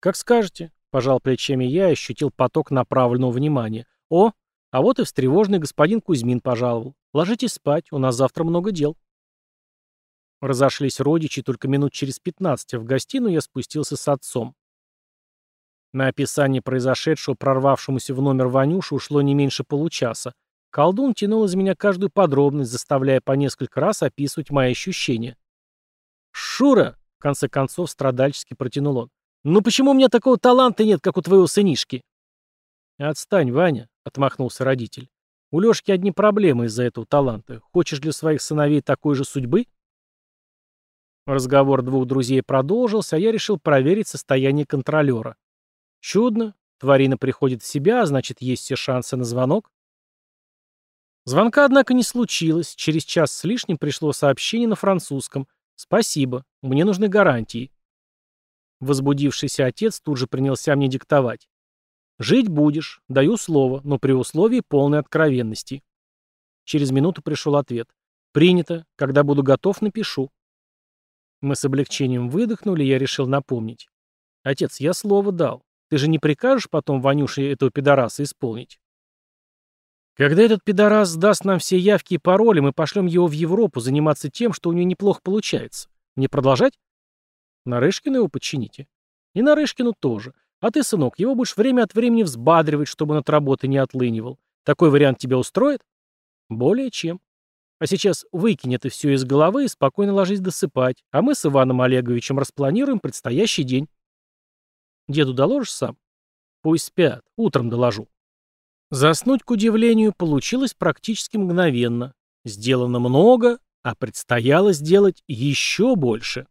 «Как скажете», — пожал плечами я и ощутил поток направленного внимания. «О, а вот и встревоженный господин Кузьмин пожаловал. Ложитесь спать, у нас завтра много дел». Разошлись родичи только минут через пятнадцать, в гостиную я спустился с отцом. На описание произошедшего прорвавшемуся в номер Ванюши ушло не меньше получаса. Колдун тянул из меня каждую подробность, заставляя по несколько раз описывать мои ощущения. «Шура!» — в конце концов страдальчески протянул он. «Ну почему у меня такого таланта нет, как у твоего сынишки?» «Отстань, Ваня», — отмахнулся родитель. «У Лешки одни проблемы из-за этого таланта. Хочешь для своих сыновей такой же судьбы?» Разговор двух друзей продолжился, а я решил проверить состояние контролера. Чудно. Тварина приходит в себя, а значит, есть все шансы на звонок. Звонка, однако, не случилось. Через час с лишним пришло сообщение на французском. «Спасибо. Мне нужны гарантии». Возбудившийся отец тут же принялся мне диктовать. «Жить будешь. Даю слово, но при условии полной откровенности». Через минуту пришел ответ. «Принято. Когда буду готов, напишу». Мы с облегчением выдохнули, я решил напомнить. «Отец, я слово дал. Ты же не прикажешь потом Ванюше этого пидораса исполнить?» «Когда этот пидорас сдаст нам все явки и пароли, мы пошлем его в Европу заниматься тем, что у него неплохо получается. Не продолжать?» «Нарышкину его подчините». «И Нарышкину тоже. А ты, сынок, его будешь время от времени взбадривать, чтобы он от работы не отлынивал. Такой вариант тебя устроит?» «Более чем. А сейчас выкинь это все из головы и спокойно ложись досыпать, а мы с Иваном Олеговичем распланируем предстоящий день. Деду доложишь сам? Пусть спят, утром доложу. Заснуть, к удивлению, получилось практически мгновенно. Сделано много, а предстояло сделать еще больше.